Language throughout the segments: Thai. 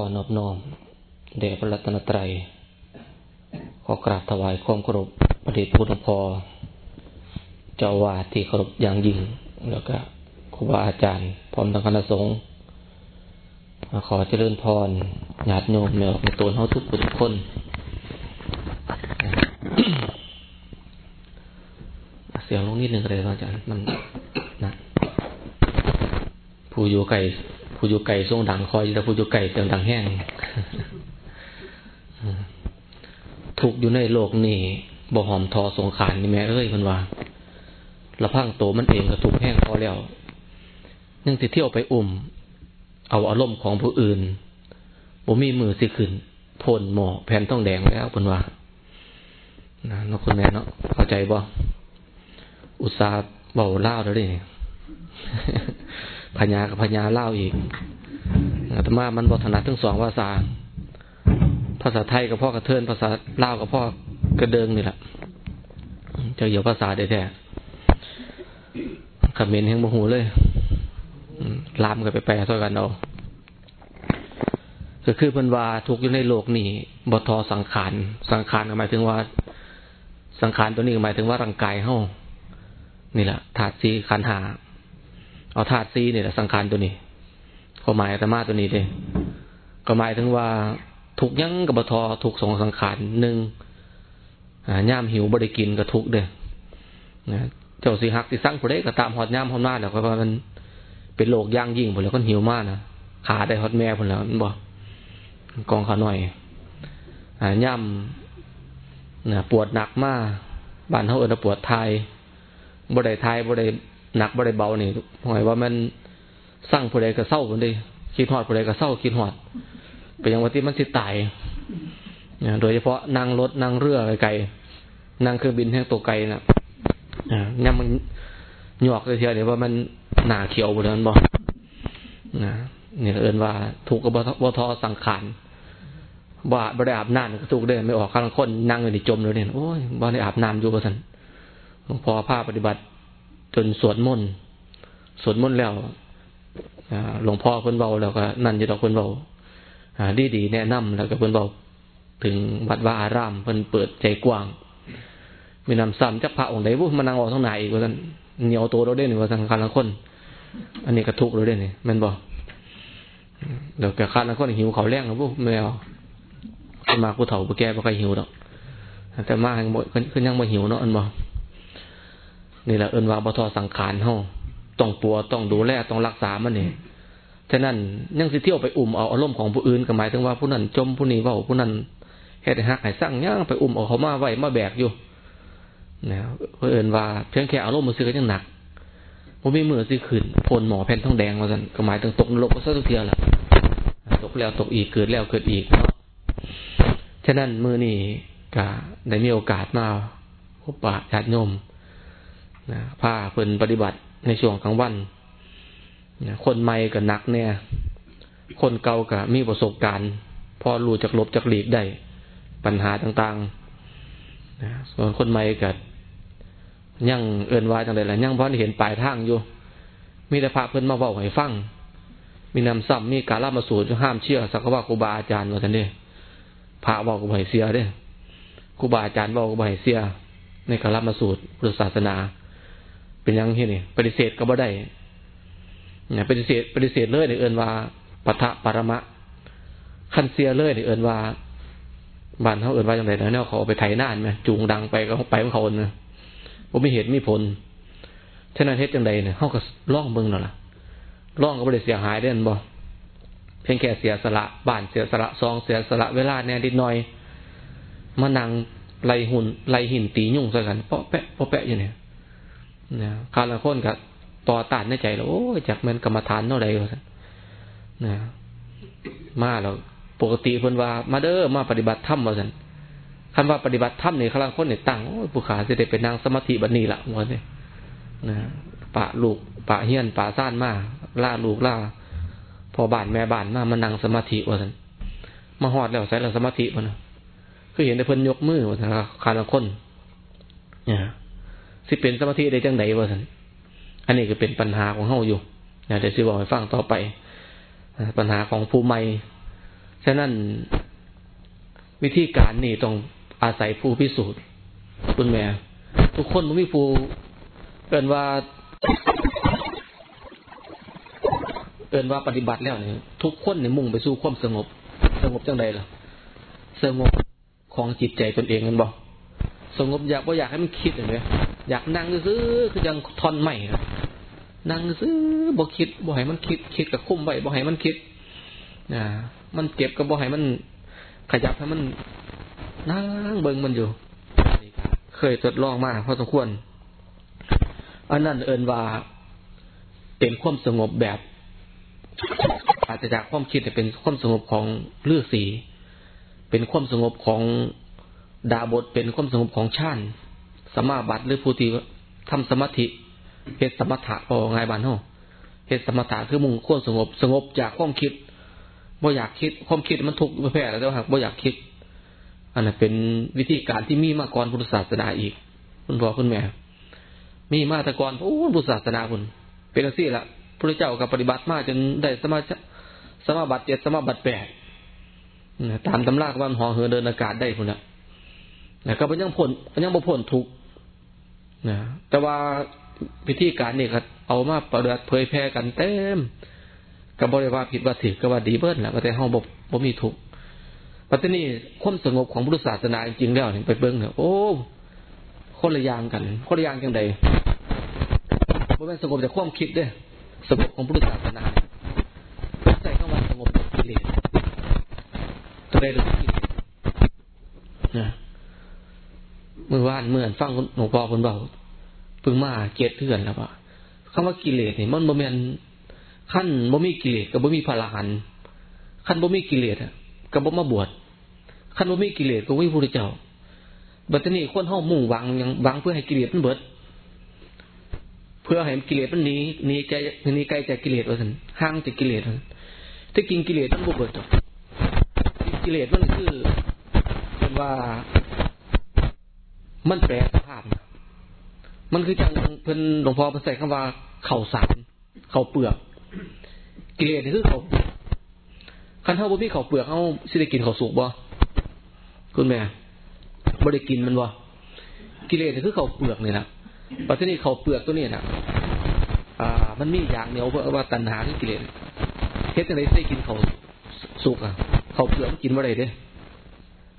ขอนอบน้อมเดชพระรัตนตรัย ขอกราบถวายความเคารพประเดชพุทธพอเจ้าวาดที่เคารพอย่างยิ่ง แล้วก็ครูบาอาจารย์ พร้อมทั้งคณะสงฆ์ขอเจริญพรญาติโยมเมื่อมีตัวเขาทุกทุกคน เสียงลงนิดหนึ่งเลยอาจารย์มันนะผู้อยู่ไก่ ผู้อยู่ไก่ทรงดังคอยแต่ผู้อยู่ไก่เสียงดังแห้งถูกอยู่ในโลกนี้บ่หอมทอสงขานนี่แม่เอ้ยมันว่าละพังโตมันเองก็ถูกแห้งพอแล้วยังสิเที่ยวไปอุ่ม เอาอารมณ์ของผู้อื่นบ่มีมือสิขึ้นพ่นหมอแผ่นต้องแดงแล้วเป็นว่านะนกคุณแม่เนาะเข้าใจบ่อุตสาห์เบาเล่าแล้วดิ พญากับพญาเล่าอีกแต่มามันบทนัดทั้งสองภาษา ภาษาไทยกับพ่อกระเทินภาษาเล่ากับพ่อกระเดิงนี่แหละจะเหยียวภาษาได้แท้คอมเมนต์แห่งโมโหเลยลามกันไปแปลซอยกันเอาก็คือพันวาทุกอยู่ในโลกนี้บทอสังขารสังขารหมายถึงว่า สังขารตัวนี้หมายถึงว่าร่างกายเฮานี่แหละธาตุสีขันหา เอาธาตุสีเนี่แหละสังขารตัวนี้ก็หมายธรรมาตัวนี้เลยก็หมายถึงว่าทุกยั้งกับบทอถูกสองสังขารหนึ่งย่ามหิวบริกินก็ทุกเด้นะเจ้าสีหักสีสั่งผู้ใดก็ตามหอดย่ามหอดหน้าแล้วก็ว่ามันเป็นโลกย่างยิ่งผลแล้วก็หิวมากนะขาได้ฮอดแม่ผลแล้วมันบอกกองขาหน่อยย่ำนะปวดหนักมากบ้านเขาเอิญปวดไทยบ่ได้ไทยบ่ได้ หนักบ่ได้เบานี่หมายว่ามันสร้างผู้ใดก็เศร้าคนดีคิดหอดผู้ใดก็เศร้าคิดหอดเป็นอย่างว่าที่มันสิตายโดยเฉพาะนั่งรถนั่งเรือไกลๆนั่งเครื่องบินแห่งตัวไกลนะเนี่ยมันหยอกเลยเทียวเดี๋ยวว่ามันหนาเขียวบนนั้นบอกนะเนี่ยเอินว่าถูกกับบทอสังขารว่าบริอาบน้ำก็ถูกเดินไม่ออกข้างคนนั่งอยู่ในจมเลยเนี่ยโอ้ยบ่ได้อาบน้ำอยู่ประสันหลวงพ่อภาพปฏิบัติ จนสวดมนต์สวดมนต์แล้วหลวงพ่อคนเบาแล้วก็นั่นจะดอกคนเบาดีดีแนะนำแล้วก็เพิ่นเบาถึงวัดว่าอารามเพิ่นเปิดใจกว้างมีนำซ้ำจักพระองค์ใดบุมานั่งออกทั้งไหนอีกว่าท่านเหนียวตัวเราได้หนึ่งว่าท่านคันละคน อันนี้กระทุกเราได้หนึ่งมันบอกเดี๋ยวแกคันละคนหิวเขาแรงนะบุไม่เอามาผู้เฒ่าผู้แก่บ่ใครหิวดอกแต่มายังบ่ขึ้นยังบ่หิวเนาะอันบอก นี่แหละเอินว่าบทอสังขารเฮาต้องปัวต้องดูแลต้องรักษามันนี่ฉะนั้นยังสิเที่ยวไปอุ่มเอาอารมณ์ของผู้อื่นก็หมายถึงว่าผู้นั้นจมผู้นี้เว้าผู้นั้นเฮ็ดให้ฮักให้สร้างย่างไปอุ่มเอาเขามาไว้มาแบกอยู่นะเพื่อเอินว่าเพียงแค่อารมณ์มันซื้อก็ยังหนักผมมีมือสิขึ้นพลหมอแผ่นทองแดงมาสันก็หมายถึงตกนรกก็ซะทุกเทียแหละตกแล้วตกอีกเกิดแล้วเกิดอีกเนาะฉะนั้นมือนี่ก็ได้มีโอกาสมาพบปะญาติโยม นะพาเพิ่นปฏิบัติในช่วงกลางวันนะคนใหม่ก็นักเนี่ย คนเก่าก็มีประสบการณ์ พอรู้จักลบจักหลีกได้ ปัญหาต่างๆนะส่วนคนใหม่ก็ยังเอื่นว่าจังไดล่ะยังพอเห็นปลายทางอยู่ มีแต่พระเพิ่นมาบอกให้ฟัง มีนำซ้ำมีการล่ามาสูตรห้ามเชื่อสักว่าครูบาอาจารย์ว่าท่านเด้พระบอกกับไห้เสียเด้ครูบาอาจารย์บอกกับไห้เสียในการล่ามาสูตรพุทธศาสนา เป็นยังที่นี่ปฏิเสธก็บ่ได้เนี่ยปฏิเสธปฏิเสธเลยในเอินว่าปะทะปรมะขั้นเสียเลยในเอินว่าบ้านเขาเอินว่าอย่างไรนะเนี่ยเขาไปไถนานไหมจูงดังไปก็ไปของเขาเนี่ยผมไม่เห็นมีผลฉะนั้นเฮ็ดจังใดเนี่ยเขาก็ล่องเบิ่งนั่นล่ะล่องก็ไม่ได้เสียหายเด่นบ่เพียงแค่เสียสละบ้านเสียสละซองเสียสละเวลาแน่นิดหน่อยมานั่งไล่หุ่นไล่หินตียุ่งใส่กันเปาะแปะเปาะแปะอยู่เนี่ย นะคาราคนกับต่อต้านในใจเราโอ้ยจากมันกรรมฐานเท่าไรวะนะมาเราปกติเพิ่นว่ามาเด้อมาปฏิบัติธรรมว่าสันคันว่าปฏิบัติธรรมเนี่ยครั้งคนเนี่ยตั้งโอ้ยผู้ขาจะได้เป็นนางสมาธิบันนี้ละวันนี้นะปะลูกปะเฮียนปะซ่านมาล่าลูกล่าพอบ้านแม่บ้านมามานั่งสมาธิว่าสันมาหอดแล้วใส่ละสมาธิมันคือเห็นแต่เพิ่นยกมือว่าสันคาราคนเนี่ย สิเป็นสมาธิได้จังไหนว่าสันอันนี้ก็เป็นปัญหาของเฮาอยู่เดี๋ยวสิบอกให้ฟังต่อไปปัญหาของผู้ใหม่ฉะนั้นวิธีการนี่ต้องอาศัยผู้พิสูจน์คุณแม่ทุกคนมันมีผู้เกินว่าเกินว่าปฏิบัติแล้วเนี่ยทุกคนเนี่ยมุ่งไปสู่ความสงบ สงบจังใดล่ะ สงบของจิตใจตนเองกันบอกสงบอยากว่าอยากให้มันคิดอย่างเนี้ย อยากนั่งซื้อคือยังทอนใหม่ครับนั่งซื้อบ่คิดบ่ให้มันคิด คิดกับคุ้มไว้บ่ให้มันคิดนะมันเก็บกับบ่ให้มันขยับให้มันนั่งเบิ่งมันอยู่เคยทดลองมาพอสมควรอันนั้นเอินว่าเป็นความสงบแบบอาจจะจากความคิดแต่เป็นความสงบของเลือสีเป็นความสงบของดาบทเป็นความสงบของชาติ สมาบัติหรือผู้ที่ทำสมาธิเหตุสมถะพอไงบานห้เหตุสมถะคือมุ่งควรสงบสงบจากความคิดบ่อยากคิดความคิดมันทุกข์แพ้แล้วหากบ่อยากคิด อันนั้นเป็นวิธีการที่มีมาก่อนพุทธศาสนาอีกคุณพ่อคุณแม่ มีมาต่ก่อนโอ้พุทธศาสนาคุณเป็นสิ่ละพระเจ้ากับปฏิบัติมาจนได้สมาสมาบัติเจ็ดสมาบัติแปดตามตำราวันหอเหือเดินอากาศได้คุณละนะก็เป็นยังผลยังบ่ผลทุก นะแต่ว่าพิธีการนี่ก็เอามาประดับเผยแพร่กันเต็มกับบริวารผิดว่าถิก็ว่าดีเบิ้ลและก็แต่ห้องบ่บ่มีทุกปัจจุบันนี้ความสงบของพุทธศาสนาจริงๆแล้วไปเบิ้งเนี่ยโอ้คนละอย่างกัน คนละอย่างจังใดบ่แม่นสงบจากความคิดเด้สงบของพุทธศาสนาใส่เข้ามาสงบจากกิเลสตัวใดหรือกิเลสนะ มื่อวานเมื่อนฟังหลวงพ่อคนเบาเพิ่งมาเกตเถื่อนแล้วปะคำว่ากิเลสเนี่ยมันบ่แมนขั้นบ่มีกิเลสกับบ่มีพละหันขั้นบ่มีกิเลสกับบ่มาบวชขั้นบ่มีกิเลสกับบ่มีพระเจ้าบัดนี้คนเฮามุ่งหวังยังหวังเพื่อให้กิเลสมันเบิด เพื่อให้กิเลสมันหนีหนีใจหนีไกลจากกิเลสว่าซั่นห่างจากกิเลสว่าถ้ากินกิเลสมันบ่เบิดกิเลสมันคือเป็นว่า มันแปลสภาพ มันคือจังเพิ่นหลวงพ่อเพิ่นใส่คำว่าเข่าสารเข่าเปลือกกิเลสคือเขาคันเท่าบ่มีเข่าเปลือกเขาสิได้กินเขาสุกบ่คุณแม่บ่ได้กินมันบ่กิเลสคือเข่าเปลือกนี่นะปัจจุบันเข่าเปลือกตัวนี้นะอ่า มันมีอย่างเหนียวเพราะว่าตัณหาที่กิเลสเฮ็ดจังได๋ได้กินเขาสุกอะเขาเปลือกกินบ่ได้เด้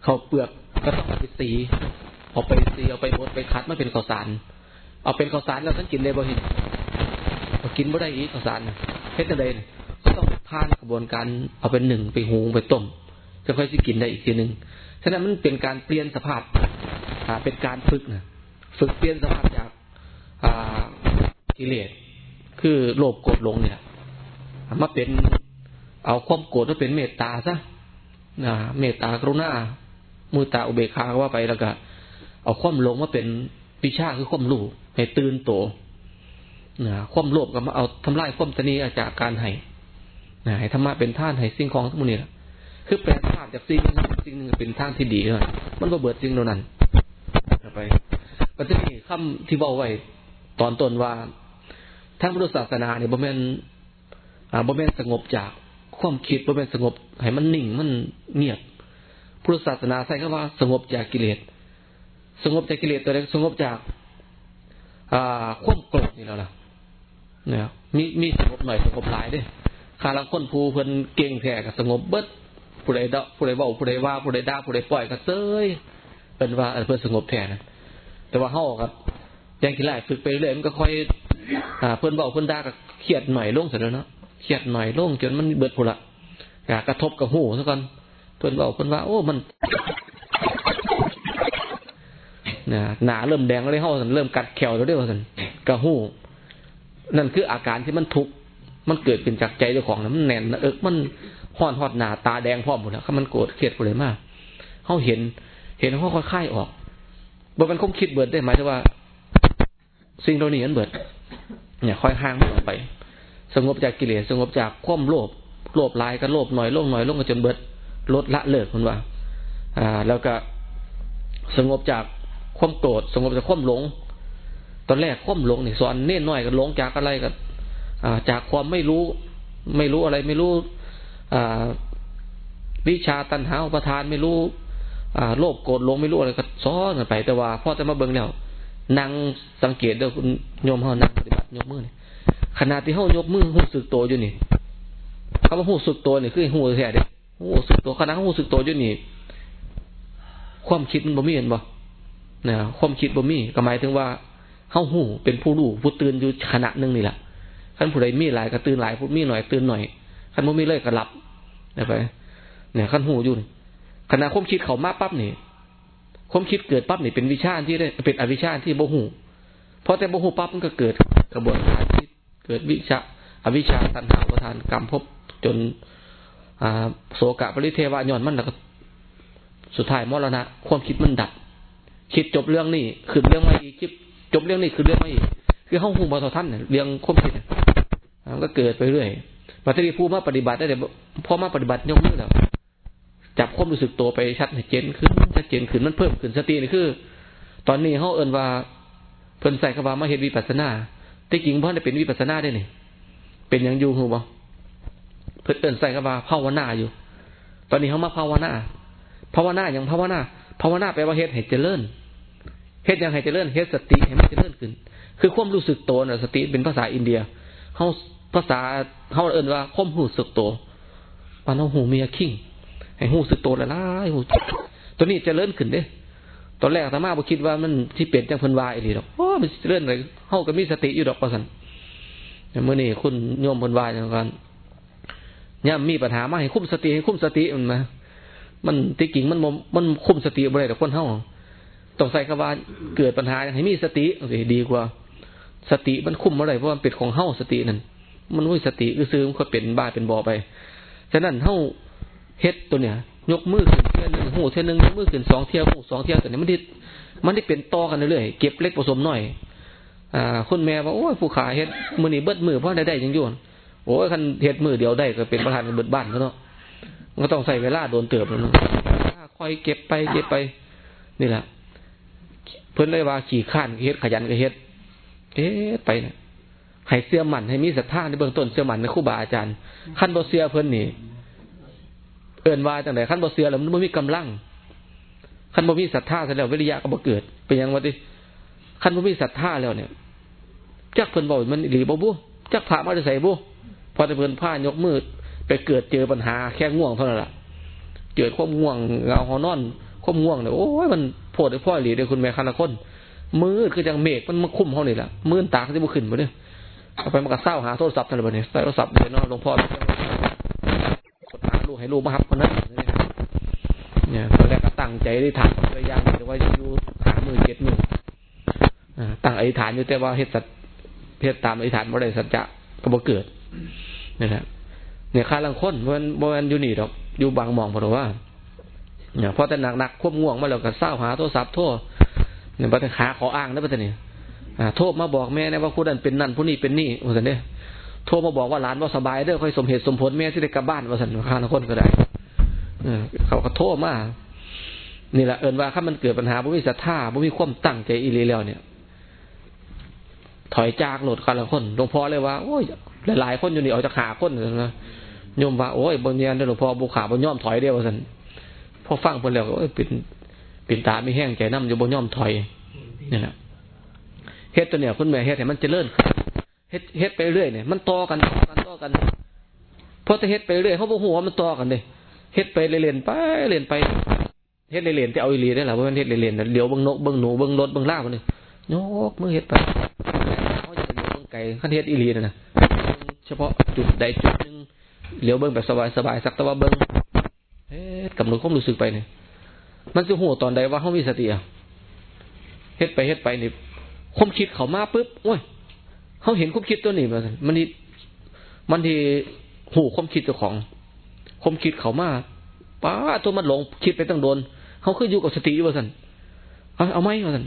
เขาเปลือกก็ต้องไปสี เอาไปเสียเอาไปบดไปคัดมาเป็นข้าวสาร เอาเป็นข้าวสารแล้วท่านกินได้บ่เห็นกินบ่ได้อีกข้าวสารเฮ็ดจังได๋ก็ต้องผ่านกระบวนการเอาเป็นหนึ่งไปหุงไปต้มจะค่อยสิกินได้อีกทีหนึ่งฉะนั้นมันเป็นการเปลี่ยนสภาพอ่าเป็นการฝึกนะฝึกเปลี่ยนสภาพจากอ่ากิเลสคือโลภโกรธหลงเนี่ยมาเป็นเอาความโกรธมาเป็นเมตตาซะนะเมตตากรุณามือตาอุเบกขาว่าไปแล้วก็ เอาความหลงมาเป็นปิชาคือความรู้ให้ตื่นโตนะความโลภก็มาเอาทำลายความตนีอาจากการให้นะให้ธรรมะเป็นท่านให้สิ่งของทั้งหมดนี่คือแปลภาพจากสิ่งนึงสิ่งหนึ่งเป็นท่านที่ดีเลยมันก็เบิดสิ่งเหล่านั้นไปก็จะมีคำที่บอกไว้ตอนต้นว่าทางพุทธศาสนาเนี่ยบ่แม่นอ่าบ่แม่นสงบจากความคิดบ่แม่นสงบให้มันนิ่งมันเงียบพุทธศาสนาใช้คำว่าสงบจากกิเลส สงบจากกิเลสตัวเล็กสงบจากอ่าควมโกรธนี่แล้วล่ะเนี่ยมีมีสงบหน่อยสงบหลายด้ข้าลังคนผู้เพิ่นเก่งแท้ก็สงบเบิดผู้ใดเดาผู้ใดเว้าผู้ใดว่าผู้ใดด่าผู้ใดปล่อยก็เซยเป็นว่าเพิ่นสงบแท้นะแต่ว่าเฮาครับยังขี้ไล่ฝึกไปเรื่อยมันก็ค่อยอ่าเพิ่นเว้าเพิ่นด่าก็เครียดหน่อยลงเสร็จแล้วเนาะเครียดหน่อยลงจนมันเบิดพุ่นละกระทบกับหูซะก่อนเพิ่นบอกเพิ่นว่า โอ้มัน นะหนาเริ่มแดงเลยเฮาเริ่มกัดแขวแล้วเด้อสันกระหูนั่นคืออาการที่มันทุกข์มันเกิดเป็นจากใจเจ้าของนะมันแน่นเอิกมันห่อนหอดหนาตาแดงพร้อมหมดแล้วเขามันโกรธเครียดไปเลยมากเขาเห็น เห็นเขาค่อยๆออกบมันคงคิดเบิดได้ไหมายถึงว่า สิ่งเหล่านี้มันเบิด เนี่ยค่อยห่างมันออกไป สงบจากกิเลสสงบจากความโลภโลภลายก็โลภหน่อยโลงหน่อยโลงจนเบิดลดละเลิกมันว่า อ่า แล้วก็สงบจาก ความโกรธสงบจากความหลง ตอนแรกความหลงนี่สอนเน้นหน่อยก็หลงจากอะไรกันจากความไม่รู้ ไม่รู้อะไรไม่รู้อ่าวิชาตัณหาอุปทานไม่รู้อ่าโลภโกรธลงไม่รู้อะไรก็ซ้อนกันไป แต่ว่าพ่อจะมาเบิ่งแล้วนั่งสังเกตเด้อคุณโยมเฮานั่งปฏิบัติยกมือนี่ขณะที่เฮายกมือหูสึกตัวอยู่นี่คำว่าหูสึกตัวนี่คือหูแท้เด้หูสึกตัวขณะหูสึกตัวอยู่นี่ ความคิดมันบ่มีเห็นบ่ นะความคิดบ่มีก็หมายถึงว่าเฮาหูเป็นผู้รู้ผู้ตื่นอยู่ขณะหนึ่งนี่แหละคันผู้ใดมีหลายก็ตื่นหลายผู้มีหน่อยตื่นหน่อยคันบ่มีเลยก็หลับนะไปเนี่ยคันหูอยู่ขณะความคิดเขามาปั๊บนี่ความคิดเกิดปั๊บนี่เป็นวิชาที่ได้เป็นอวิชาที่บ่หูพอแต่บ่หูปั๊บมันก็เกิดกระบวนการที่เกิดวิชาอวิชาตัณหาประทานกรรมพบจนอ่าโสกะปริเทวะย้อนมันแล้วก็สุดท้ายมรณะ ความคิดมันดับ คิดจบเรื่องนี้คือเรื่องไม่อีกคิดจบเรื่องนี้คือเรื่องไม่อีกคือห้องหูบอท่านเนี่ยเรื่องความคิดมันก็เกิดไปเรื่อยมาที่ผู้มาปฏิบัติได้แต่พอมาปฏิบัติยกมือแล้วจับความรู้สึกตัวไปชัดเจนขึ้นชัดเจนขึ้นมันเพิ่มขึ้นสตินี่คือ ตอนนี้เขาเอินว่าเพิ่นใส่คำว่ามาเห็นวิปัสนาแต่จริงเพราะได้เป็นวิปัสนาได้นี่เป็นอย่างยูหูบ่เพิ่นเอินใส่คำว่าภาวนาอยู่ ตอนนี้เขามาภาวนาภาวนาอย่างภาวนา ภาวนาแปลว่าเฮ็ดให้เจริญเฮ็ดยังให้เจริญเฮ็ดสติให้มันเจริญขึ้น คือความรู้สึกตัวน่ะสติเป็นภาษาอินเดียเขาภาษาเขาเอินว่าความรู้สึกตัวปานเอาหูเมียคิงให้หูสึกตัวละลายหูตัวนี้เจริญขึ้นเด้ตอนแรกธรรมาบ่คิดว่ามันที่เปลี่ยนจังเพิ่นวายอีหรอกโอ้มันเจริญเลยเฮาก็มีสติอยู่ดอกว่าซั่นแต่มื้อนี้คุณโยมเพิ่นวายจังกันย่ามมีปัญหามาให้คุ้มสติให้คุ้มสติมันมา มันที่จริงมันมันคุมสติบ่ได้แต่คนเฮาต้องใส่คำว่าเกิดปัญหาให้มีสติสิดีกว่า สติมันคุมอะไรเพราะมันเป็นของเฮาสตินั่นมันวุ้ยสติคือซื้อมันก็เป็นบ้าเป็นบอไปฉะนั้นเฮาเฮ็ดตัวเนี้ยยกมือขึ้นเที่ยนึงหูเที่ยนึงยกมือขึ้นสองเที่ยวหูสองเที่ยวตัวนี้มันที่มันที่เป็นต่อกันเรื่อยๆเก็บเล็กผสมหน่อยอ่าคุณแม่ว่าโอ้ยผู้ขาเฮ็ดมือนี่เบิดมือเพราะได้ได้ยังยุ่นโอ้ยคันเฮ็ดมือเดียวได้ก็เป็นประธานเบิดบ้านเขาเนาะ ก็ต้องใส่เวลาโดนเติบแล้วนะคอยเก็บไปเก็บไป นี่แหละเพื่อนเลยว่าขี่ข้านเฮ็ดขยันก็เฮ็ดเอ๊ะไปนะให้เสื้อหมันให้มีศรัทธาในเบื้องต้นเสื้อหมันในคู่บาอาจารย์ขั้นบอเสื้อเพื่อนนี่เอินว่าจังไหนขั้นบอเสื้อแล้วมันไม่มีกำลังขั้นบ่มีศรัทธาเสร็จแล้ววิริยะก็บ่เกิดเป็นยังว่าดิขั้นบ่มีศรัทธาแล้วเนี่ยจักเพิ่นบอกมันหรือบ่บุจักพระมาจะใส่บุพอจะเพิ่นผ้ายกมือ ไปเกิดเจอปัญหาแค่ง่วงเท่านั้นแหละเกิดความง่วงเงาหอนอนความง่วงเนี่ยโอ้ยมันโพดไอ้พ่อหลีเลยคุณแม่คันละคนมืดคือจังเมฆมันมาคุ้มเขานี่แหละมืดตาเขาจะบุขึ้นมาเนี่ยเอาไปมันก็เศร้าหาโทรศัพท์นั่นแหละเนี่ยใส่โทรศัพท์เดียวน้องหลวงพ่อกดหาลูกให้ลูกมาฮับคนนั้นเนี่ยตอนแรกก็ตั้งใจได้ถามภรรยาแต่ว่าอยู่หามือเจ็ดมือตั้งอธิษฐานอยู่แต่ว่าเฮ็ดสัตเฮ็ดตามอธิษฐานบ่ได้สัจจะก็บ่เกิดนี่แหละ เนี่ยคาลังคนมันบมันอยู่นี่ดอกอยู่บางมองเพราะว่าเนี่ยพอแต่หนักหนักควบง่วงมาแล้วก็เศร้าหาโทรศัพท์โทษเนี่ยบัดขาขออ้างนะบัดนี้โทษมาบอกแม่นะว่าผู้นั้นเป็นนั่นผู้นี้เป็นนี่ว่าสันเนี่ยโทษมาบอกว่าหลานว่าสบายเด้อค่อยสมเหตุสมผลแม่ที่ได้กลับบ้านว่าสันข้าลังคนก็ได้เขาก็โทษมานี่แหละเอินว่าถ้ามันเกิดปัญหาบ่มีศรัทธาบ่มีความตั้งใจอีหลีแล้วเนี่ย ถอยจากโหลดข้าลังคนหลวงพ่อเลยว่าโอ้ยหลายๆคนอยู่นี่เอาจะขาคนนะโยมว่าโอ้ยบนเนียนหลวงพ่อบุขาบนย่อมถอยเดียวสันพอฟังเพิ่นแล้วก็เป็นเป็นตาไม่แห้งใจน้ำอยู่บนย่อมถอยนี่แหละเฮ็ดตัวเนี่ยคุณแม่เฮ็ดให้มันเจริญเฮ็ดเฮ็ดไปเรื่อยเนี่ยมันต่อกันต่อกันต่อกันพอจะเฮ็ดไปเรื่อยเขาบอกหัวมันต่อกันเลยเฮ็ดไปเรียนไปเรียนไปเฮ็ดเรียนจะเอาอีหลีได้หรอว่ามันเฮ็ดเรียนเดี๋ยวเบิ้งนกเบิ้งหนูเบิ้งรถเบิ้งล่ามันเลยโยกมือเฮ็ดไป ไก่ขั้นเฮ็ดอีหลีนะนะเฉพาะจุดใดจุดหนึ่งเหลียวเบิ้งแบบสบายสบายสักแต่ว่าเบิ้งเฮ็ดกำหนดความรู้สึกไปเนี่ยมันจะหัวตอนใดว่าเขามีสติอะเฮ็ดไปเฮ็ดไปนี่ความคิดเขามาปุ๊บโอ้ยเขาเห็นความคิดตัวนี้มามันนี่มันที่หูความคิดเจ้าของ ความคิดเขามาป้าตัวมันหลงคิดไปตั้งโดนเขาคืออยู่กับสติอยู่ว่าสันเอาเอาไหมว่าสัน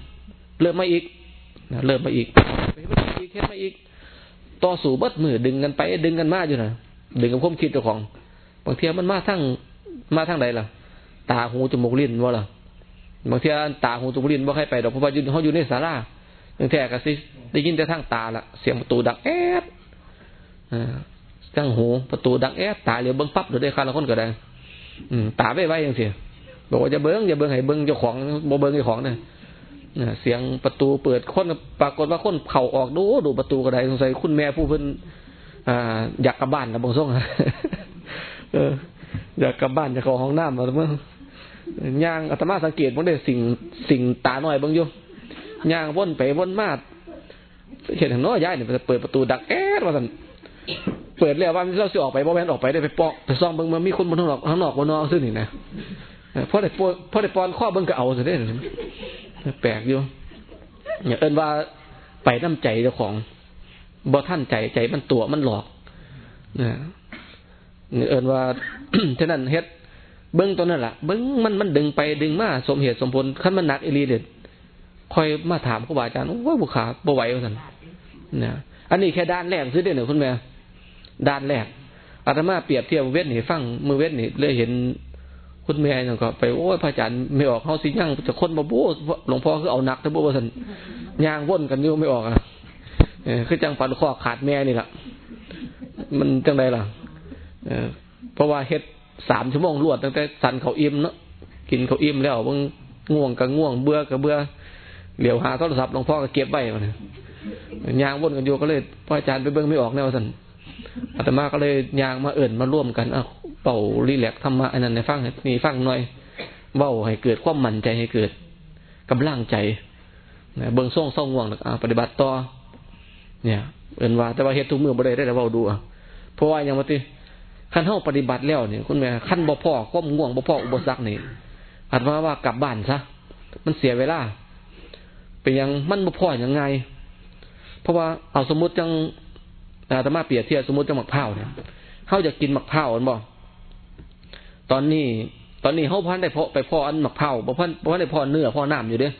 เริ่มมาอีกเริ่มมาอีก เฮ็ดมาอีก ต่อสู่บัดมือดึงกันไป ดึงกันมาอยู่นะดึงกับความคิดเจ้าของ บางทีมันมาทั้งมาทั้งใดล่ะ ตาหูจมูกลิ้นว่าล่ะ บางทีตาหูจมูกลิ้นว่าใครไปดอกเพราะว่าเขาอยู่ในศาลาตั้งแต่ก็สิได้ยินแต่ทั้งตาล่ะ เสียงประตูดังแอดทั้งหูประตูดังแอดตาเหลียวเบิ้งปั๊บเดี๋ยวได้คาละคนก็ได้ อืมตาไว้ไว้ยังเสียบอกว่าจะเบิ้งอย่าเบิ้งให้เบิ้งเจ้าของบ่เบิ้งเจ้าของเนี่ย เสียงประตูเปิดคนปรากฏว่าคนเข่าออกดูดูประตูกระไดสงสัยคุณแม่ผู้เพิ่นอยากกลับบ้านนะบางส่งอยากกลับบ้านจะเข้าห้องน้ำมาเมื่อย่างอาตมาสังเกตมันได้สิ่งสิ่งตาหน่อยบางอยู่ย่างว่นไปว่นมาเห็นทางน้อยย้ายเนี่ยเปิดประตูดักแอ๊ดว่าสันเปิดแล้วว่าเราสิออกไปบ่แม่นออกไปได้ไปปอกไปซ่องเบิ่งมันมีคนบนข้างนอกข้างนอกบนนอกซึ่งนี่นะพอได้พอได้ปอนข้อเบิ่งก็เอาซะได้ แปลกอยู่อย่าเอิ้นว่าไปน้ำใจเจ้าของบ่ท่านใจใจมันตัวมันหลอกนะเอิ้นว่าฉะนั้นเฮ็ดเบิ้งตัวนั่นแหละเบิ้งมันมันดึงไปดึงมาสมเหตุสมผลขั้นมันหนักอีรีเด็ดคอยมาถามครูบาอาจารย์ว่าบุขาบ่ไหวว่าสันนะอันนี้แค่ด้านแรกซื้อเด้หนึ่งคุณแม่ด้านแรกอาตมาเปรียบเทียบเวทนี่ฟังมือเวทนี่เลยเห็น คุณแม่นั่นก็ไปโอ้ยพระอาจารย์ไม่ออกเขาสิยั่งจะคนมาโบ้หลวงพ่อคือเอาหนักทั้งโบ้สันย่างว่นกันอยู่ไม่ออกอะคือจังฟันข้อขาดแม่นี่แหละมันจังไดล่ะเพราะว่าเฮ็ดสามชั่วโมงรวดตั้งแต่สันเขาอิ่มเนาะกินเขาอิ่มแล้วบางง่วงกับง่วงเบื่อกับเบื่อเหลียวหาโทรศัพท์หลวงพ่อก็เก็บไว้มาเนี่ยยางวนกันอยู่ก็เลยพ่ออาจารย์ไปเบิ้งไม่ออกแนวสันอาตมาก็เลยยางมาเอิ่นมาร่วมกันอะ เป่ารีแลกธรรมะอันนั้นในฟังนี่ฟังหน่อยเบ้าให้เกิดความมั่นใจให้เกิดกำลังใจนะเบิ้งส่งส่งง่วงปฏิบัติต่อ เนี่ยเอิ่นว่า แต่ว่าเฮ็ดทุกมือบ่ได้ได้แต่เบ้าดูอะเพราะว่าอย่างว่าที่ขั้นเท่าปฏิบัติแล้วเนี่ยคุณแม่ขั้นบ่พ่อก้มง่วงบ่พ่ออุปสรรคนี่อาจมาว่ากลับบ้านซะมันเสียเวลาเป็นยังมันบ่พ่อยังไง เพราะว่าเอาสมมติจังอาตมาเปรียบเทียบสมมติจังหมักเผาเนี่ยเขาจะกินหมักเผาอันบ่ ตอนนี้ ตอนนี้เขาพันได้พอไปพ่ออันมักเผาบ่พันบ่พันได้พ่อเนื้อพ่อน้ำอยู่เด้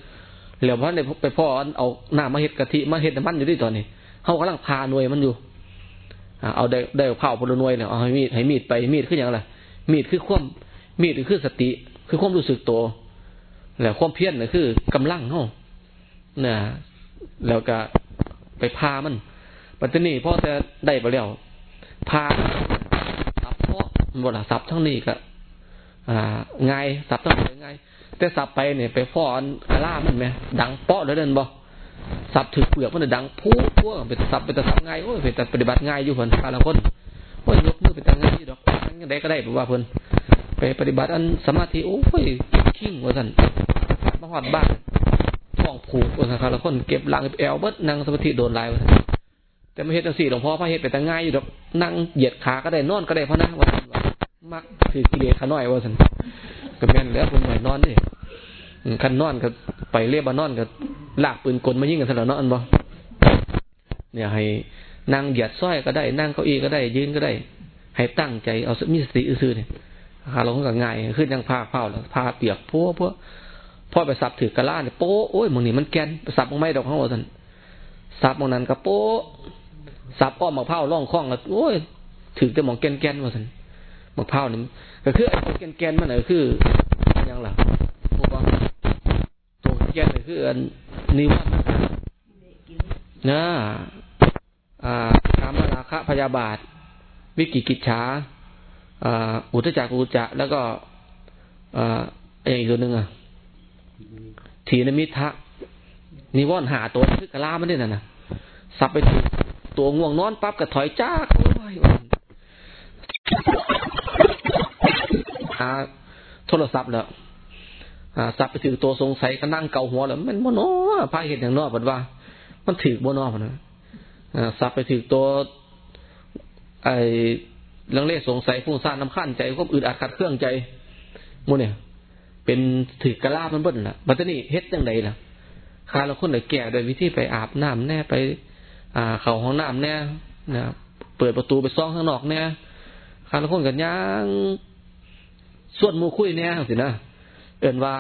เหลียวพันได้ไปพ่ออันเอาน้ำมาเห็ดกะทิมาเห็ดน้ำมันอยู่ดิตอนนี้เขากำลังพาหน่วยมันอยู่เอาได้ได้เผาพลนวยเนี่ยเอาให้มีดให้มีดไปมีดคืออย่างไรมีดคือความมีดคือสติ คือความรู้สึกตัวแล้วความเพียรเนี่ยคือกำลังเขาเนี่ยแล้วก็ไปพามันปัจจุบันพ่อจะได้ไปแล้วพาสับพ่อหมดละสับทั้งนี้ก็ อ่าไงสับทั้งนี้ไงแต่สับไปเนี่ยไปฟ้อนกระล่ามันไหมดังเปาะเลยเดินบ่สับถือเปลือกมันดังพูดพวกเป็นสับเป็นแต่สับง่ายโอ้ยเป็นแต่ปฏิบัติง่ายอยู่เพิ่นแต่ละคนโอ้ยยกมือเป็นแต่ง่ายดอกยังไงก็ได้ผมว่าเพิ่นไปปฏิบัติอันสมาธิโอ้ยขิ้งว่าสันมาหอดบ้านท้องผูกว่าสันละคนเก็บหลังแอลเบิดนั่งสมาธิโดนลายว่าสันแต่ไม่เห็นจังสี่หลวงพ่อพระเห็ดเป็นแต่ง่ายอยู่ดอกนั่งเหยียดขาก็ได้นอนก็ได้เพราะนะว่าสัน มักถือกิเลสขาน้อยว่าสันก็แม่นแล้วคนหน่อยนอนดิคันนอนก็ไปเรียบานอนก็ลากปืนกลมายิ่งกันสลับนอนบ่เนี่ยให้นั่งเหยียดส้อยก็ได้นั่งเก้าอี้ก็ได้ ยืนก็ได้ ให้ตั้งใจเอามีสติซื่อเนี่ยหาเราก็ง่ายขึ้นยังพาเผาแล้วพาเปียกพัวพัวพ่อไปสับถือกระล่าเนี่ยโป๊โอ้ยมึงนี่มันแกนสับมึงไม่ดอกเขางหัวสันสับมึงนั้นก็โป๊สับอ้อมมะพร้าวร่องคล้องแล้วโอ้ยถือจะมองแกนแกนว่าสัน มะพร้าวนี่ก็คือไอ้แกนแกนมันก็คือยังล่ะพวกว่าตัวแกนก็คืออันนิวันนะอ่ากามราคะพยาบาท วิกิกิจฉาอุทจักอุจจะแล้วก็อีกตัวหนึ่งอะถีนมิทะนิวรณ์หาตัวคือกระลามันนี่น่ะนะสับไปถึงตัวง่วงนอนปั๊บก็ถอยจ้าโอ้ย หาโทรศัพท์แล้วสับไปถึงตัวสงสัยก็นั่งเกาหัวแล้วมันโมโนพาเห็นอย่างนอกบอกว่า มันถือโมโนนะอ่าสับไปถึงตัว ไอเรื่องเล่สงสัยฟุ้งซ่านน้ำขั้นใจก็อึดอัดขัดเครื่องใจมูเนี่ย เป็นถือกระลาบมันเบิ้ลล่ะบัตนี่เฮ็ดยังไงล่ะคาเราคนไหนแก่โดยวิธีไปอาบน้ำแน่ไป อ่า เข่าห้องน้ำแน่นะเปิดประตูไปซ่องข้างนอกแน่ คาเราคนกันย่างส่วนมูคุยแน่สินะเอินว่า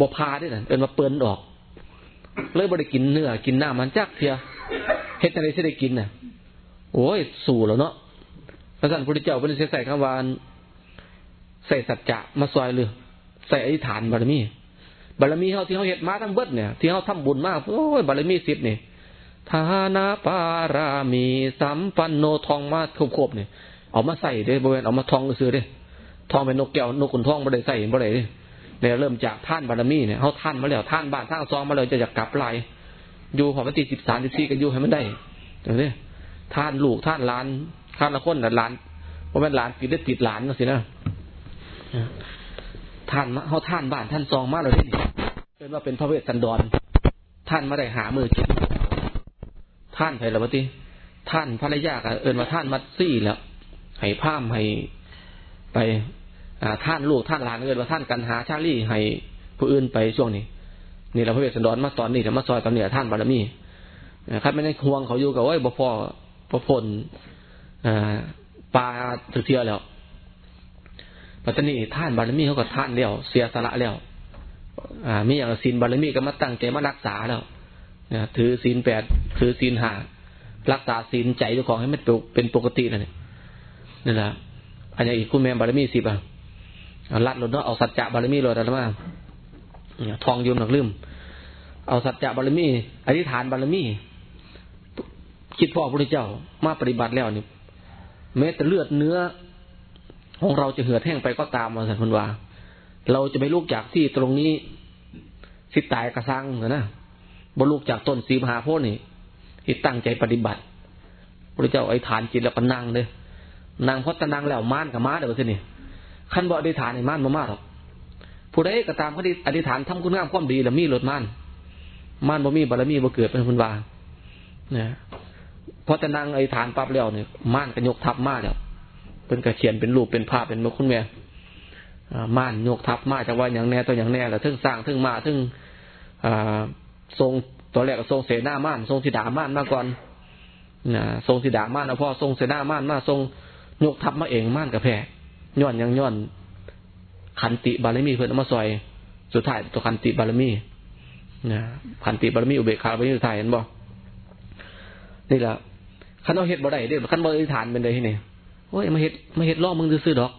บพาด้น่ะเอินว่าเปิ้นออก เลยบริกินเนื้อกินหน้ำมันจักเทียเฮ็ดอะไรที่ได้กินน่ะ โอ้ย สู่แล้วเนาะพระสันพุทธเจ้าเป็นใส่คำวานใส่สัจจะมาซอยเรือใส่อธิษฐานบารมีบารมีเขาที่เขาเห็ดมาทั้งเบิดเนี่ยที่เขาทำบุญมากโอ้ยบารมีสิบเนี่ยทานาปารามีสัมปันโนทองมาครบๆเนี่ย เอามาใส่เด้บริเวณเอามาทองซื้อเด้ทองเป็นนกแก้วนกขุนทองบ่ได้ใส่บ่ได้เนี่ยเริ่มจากท่านบารมีเนี่ยเขาท่านมาแล้วท่านบ้านท่านซองมาเลยจะอยากกลับไลอยู่พอวันที่สิบสามสิบสี่กันอยู่ให้มันได้เดี๋ยวนี้ท่านลูกท่านล้านท่านละคนน่ะล้านเพราะมันล้านติดได้ติดล้านนะสินะท่านเขาท่านบ้านท่านซองมาเลยเป็นว่าเป็นพระเวสสันดร ท่านมาได้หามือท่านไผ่ละวะทีท่านภรรยาเอิญว่าท่านมัดซี่แล้ว ให้ผ้ามให้ไปท่านลูกท่านหลานเอิญว่าท่านกันหาชาลี่ให้ผู้อื่นไปช่วงนี้นี่เราพระเวสสันดรมาตอนนี้แต่มาซอยตอนเหนือท่านบารมีครับไม่ได้ห่วงเขาอยู่กับว่าบ่พอพอพลปลาถือเทียแล้วปัจจุบันท่านบารมีเขาก็ท่านแล้วเสียสละแล้วอ่ามีอย่างศีลบารมีก็มาตั้งใจมารักษาแล้วนะถือศีลแปดถือศีลห้ารักษาศีลใจเจ้าของให้มันเป็นปกตินั่น นี่แหละอันนี้อีกคุณแม่บารมีสิบอะรัดรถเนาะเอาสัจจะบารมีรถอะไรมาทองยืมหนักลืม เอาสัจจะบารมีอธิษฐานบารมีคิดพ่อพระพุทธเจ้ามาปฏิบัติแล้วนี่แม้แต่เลือดเนื้อ ของเราจะเหือดแห้งไปก็ตามมาสันพนวาเราจะไม่ลุกจากที่ตรงนี้สิตายกระซังนะบรรลุจากต้นสีมหาโพธิ์นี่ที่ตั้งใจปฏิบัติพระเจ้าไอ้ฐานจิตแล้วก็นั่งเลย นั่งพอตะนั่งแล้วม่านกับม้าเดี๋ยวสินี่ขั้นบ่อธิษฐานในม่านมามาหรอกผู้ใดก็ตามเขาที่อธิษฐานทำคุณงามความดีแล้วมีหลดม่านม่านบ่มีบารมีบ่เกิดเป็นคุณวาเนี่ยพอจะนั่งอธิษฐานปั๊บแล้วเนี่ยม่านก็ยกทับมาแล้วเป็นกระเขียนเป็นรูปเป็นภาพเป็นมคุณแม่ม่านยกทับมาจากว่าอย่างแน่ตัวอย่างแน่แล้วทึ่งสร้างทึ่งมาทึ่งทรงตัวแรกก็ทรงเสนาม่านทรงธิดาม่านมาก่อนนะทรงธิดาม่านแล้วพอทรงเสนาม่านมาทรง ยกทับมาเองม่านกับแพรย้อนยังย้อน ขันติบารมีเพื่อนมาซอย สุดท้ายตัวขันติบารมีนะขันติบารมีอุเบกขาบารมีสุดท้ายเห็นบ่นี่แหละขันเอาเห็ดบ่ได้เด้ขันบ่อธิษฐานเป็นเลยที่นี่โอ้ยมาเห็ดมาเห็ดล่อมึงซื้อดอก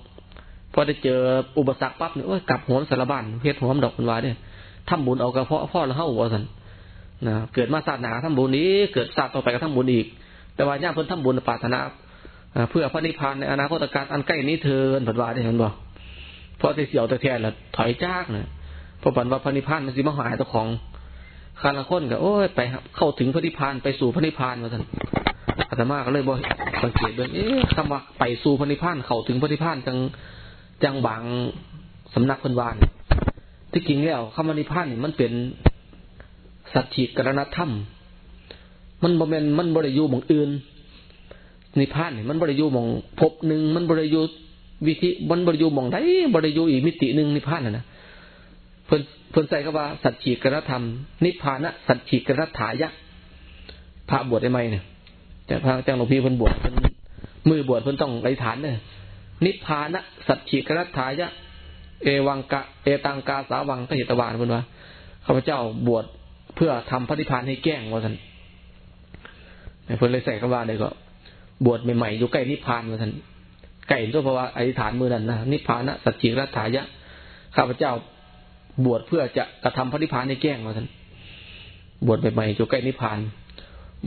พอได้เจออุปสรรคปั๊บเนี่ยโอ้ยกลับหัวสารบันเฮ็ดหัวมดอกมันวาเนี่ยทำบุญเอากระเพาะพ่อแล้วเข้าหัวสันนะเกิดมาศาสนาทำบุญนี้ เกิดศาสตร์ต่อไปก็ทำบุญอีก แต่ว่าย่าเพิ่นทำบุญปรารถนา เพื่อพระนิพพานในอนาคตการอันใกล้นี้เธอผันว่าได้เห็นบ่พอจะเสียวแต่แทนละถอยจากเนี่ยพอปันว่าพระนิพพานมันสิมาหายตัวของคาราคนก็โอ้ยไปเข้าถึงพระนิพพานไปสู่พระนิพพานมาสันอาตมาก็เลยบอกสังเกตด้วยเอ๊ะคำว่าไปสู่พระนิพพานเข้าถึงพระนิพพานจังจังบางสำนักพันวานที่จริงแล้วคำว่านิพพานนี่มันเป็นสัจฉิกรณธรรม มันบ่แม่นมันบริยูมองอื่น นิพพานนี่มันบริยูมองพบหนึ่งมันบริยูวิธีมันบริยูมองได้บริยูอีกมิติหนึ่งนิพพานนะนะเพิ่นเพิ่นใส่ก็ว่าสัจฉิกรธรรม นิพพานะสัจฉิกรถายะพระบวชได้ไหมเนี่ยแต่พระเจ้าหลวงพี่เพิ่นบวชเพิ่นมือบวชเพิ่นต้องไรฐานเนี่ยนิพพานะสัจฉิกรถายะ เอวังกะเอตังกาสาวังพระเหตวานเพิ่นว่าข้าพเจ้าบวชเพื่อทำพระนิพพานให้แก้งว่าสันเพื่อนเลยใส่คำว่าเลยก็ บวชใหม่ๆอยู่ใกล้นิพพานว่าสันไก่ตัวเพราะว่าอธิษฐานมือนั้นนะนิพพานะสัจจิรัฐายะข้าพเจ้าบวชเพื่อจะกระทำพระนิพพานให้แก้งว่าสันบวชใหม่ๆอยู่ใกล้นิพพาน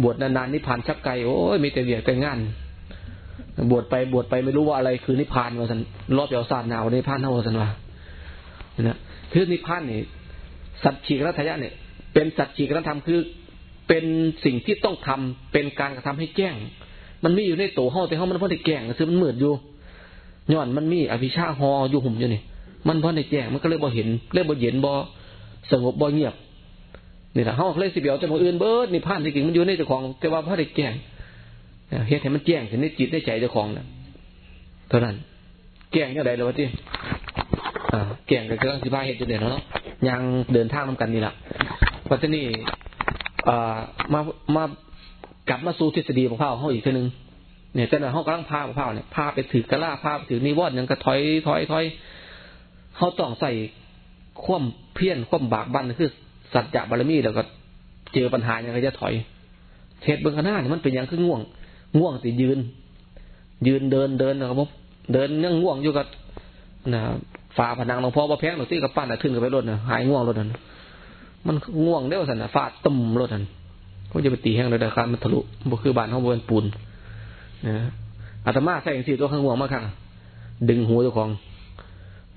บวชนานๆนิพพานชักไกลโอ้ยมีแต่เบียดแต่งาน บวชไปบวชไปไม่รู้ว่าอะไรคือนิพพานว่าสันรอบเดียวสาดหนาวนิพพานเท่าว่าสันว่านะคือนิพพานนี่สัจจิรัฐายะเนี่ย เป็นสัจจิกธรรมคือเป็นสิ่งที่ต้องทำเป็นการกระทำให้แจ้ง มันมีอยู่ในตัวห้องแต่ห้องมันเพราะได้แก้งคือมันมืดอยู่ย้อนมันมีอภิชาหออยู่หุ่มอยู่นี่มันเพราะได้แจ้งมันก็เลยบ่เห็นเลยบ่เย็นบ่สงบบ่เงียบนี่แหละห้องเลยสิเบียวจะมาอื่นเบิร์ดนี่ผ่านที่จริงมันอยู่ในเจ้าของ แต่ว่าเพราะได้แก้งเหตุให้มันแจ้งถึงในจิตในใจเจ้าของนะเท่านั้น แก้งยังไงเลยวะที่แก้งกับเครื่องสิบ้าเหตุจะเด่นเนาะยังเดินทางนำกันนี่แหละปัจจุบันมามา กลับมาสู่ทฤษฎีของพระเขาอีกทีหนึ่งเนี่ยแต่เนี่ยเขากำลังพาของพระเนี่ยพาไปถือกระลาพาไปถือนิวรณ์ยังกระถอยถอยถอยเขาต้องใส่คว่ำเพี้ยนคว่ำบากบันคือ สัจจะบารมีแล้วก็เจอปัญหาอย่างไรจะถอยเทศเบื้องหน้าเนี่ยมันเป็นอย่างคือง่วง ง่วงสิยืน ยืนเดินเดินนะครับเดินยังง่วงอยู่กับนะฝ่าผนังหลวงพ่อบ่แพงหลวงที่กับปั้นอะขึ้นกับไปรถนะหายง่วงรถนั้นมันง่วงเด้วสันนะฟาดตุ่มรถทัน ก็จะไปตีแห้งเลยนะครับมันทะลุบุคือบานห้องบนปูนนะอาตมาใส่สีตัวข้างง่วงมากค่ะดึงหัวเจ้าของ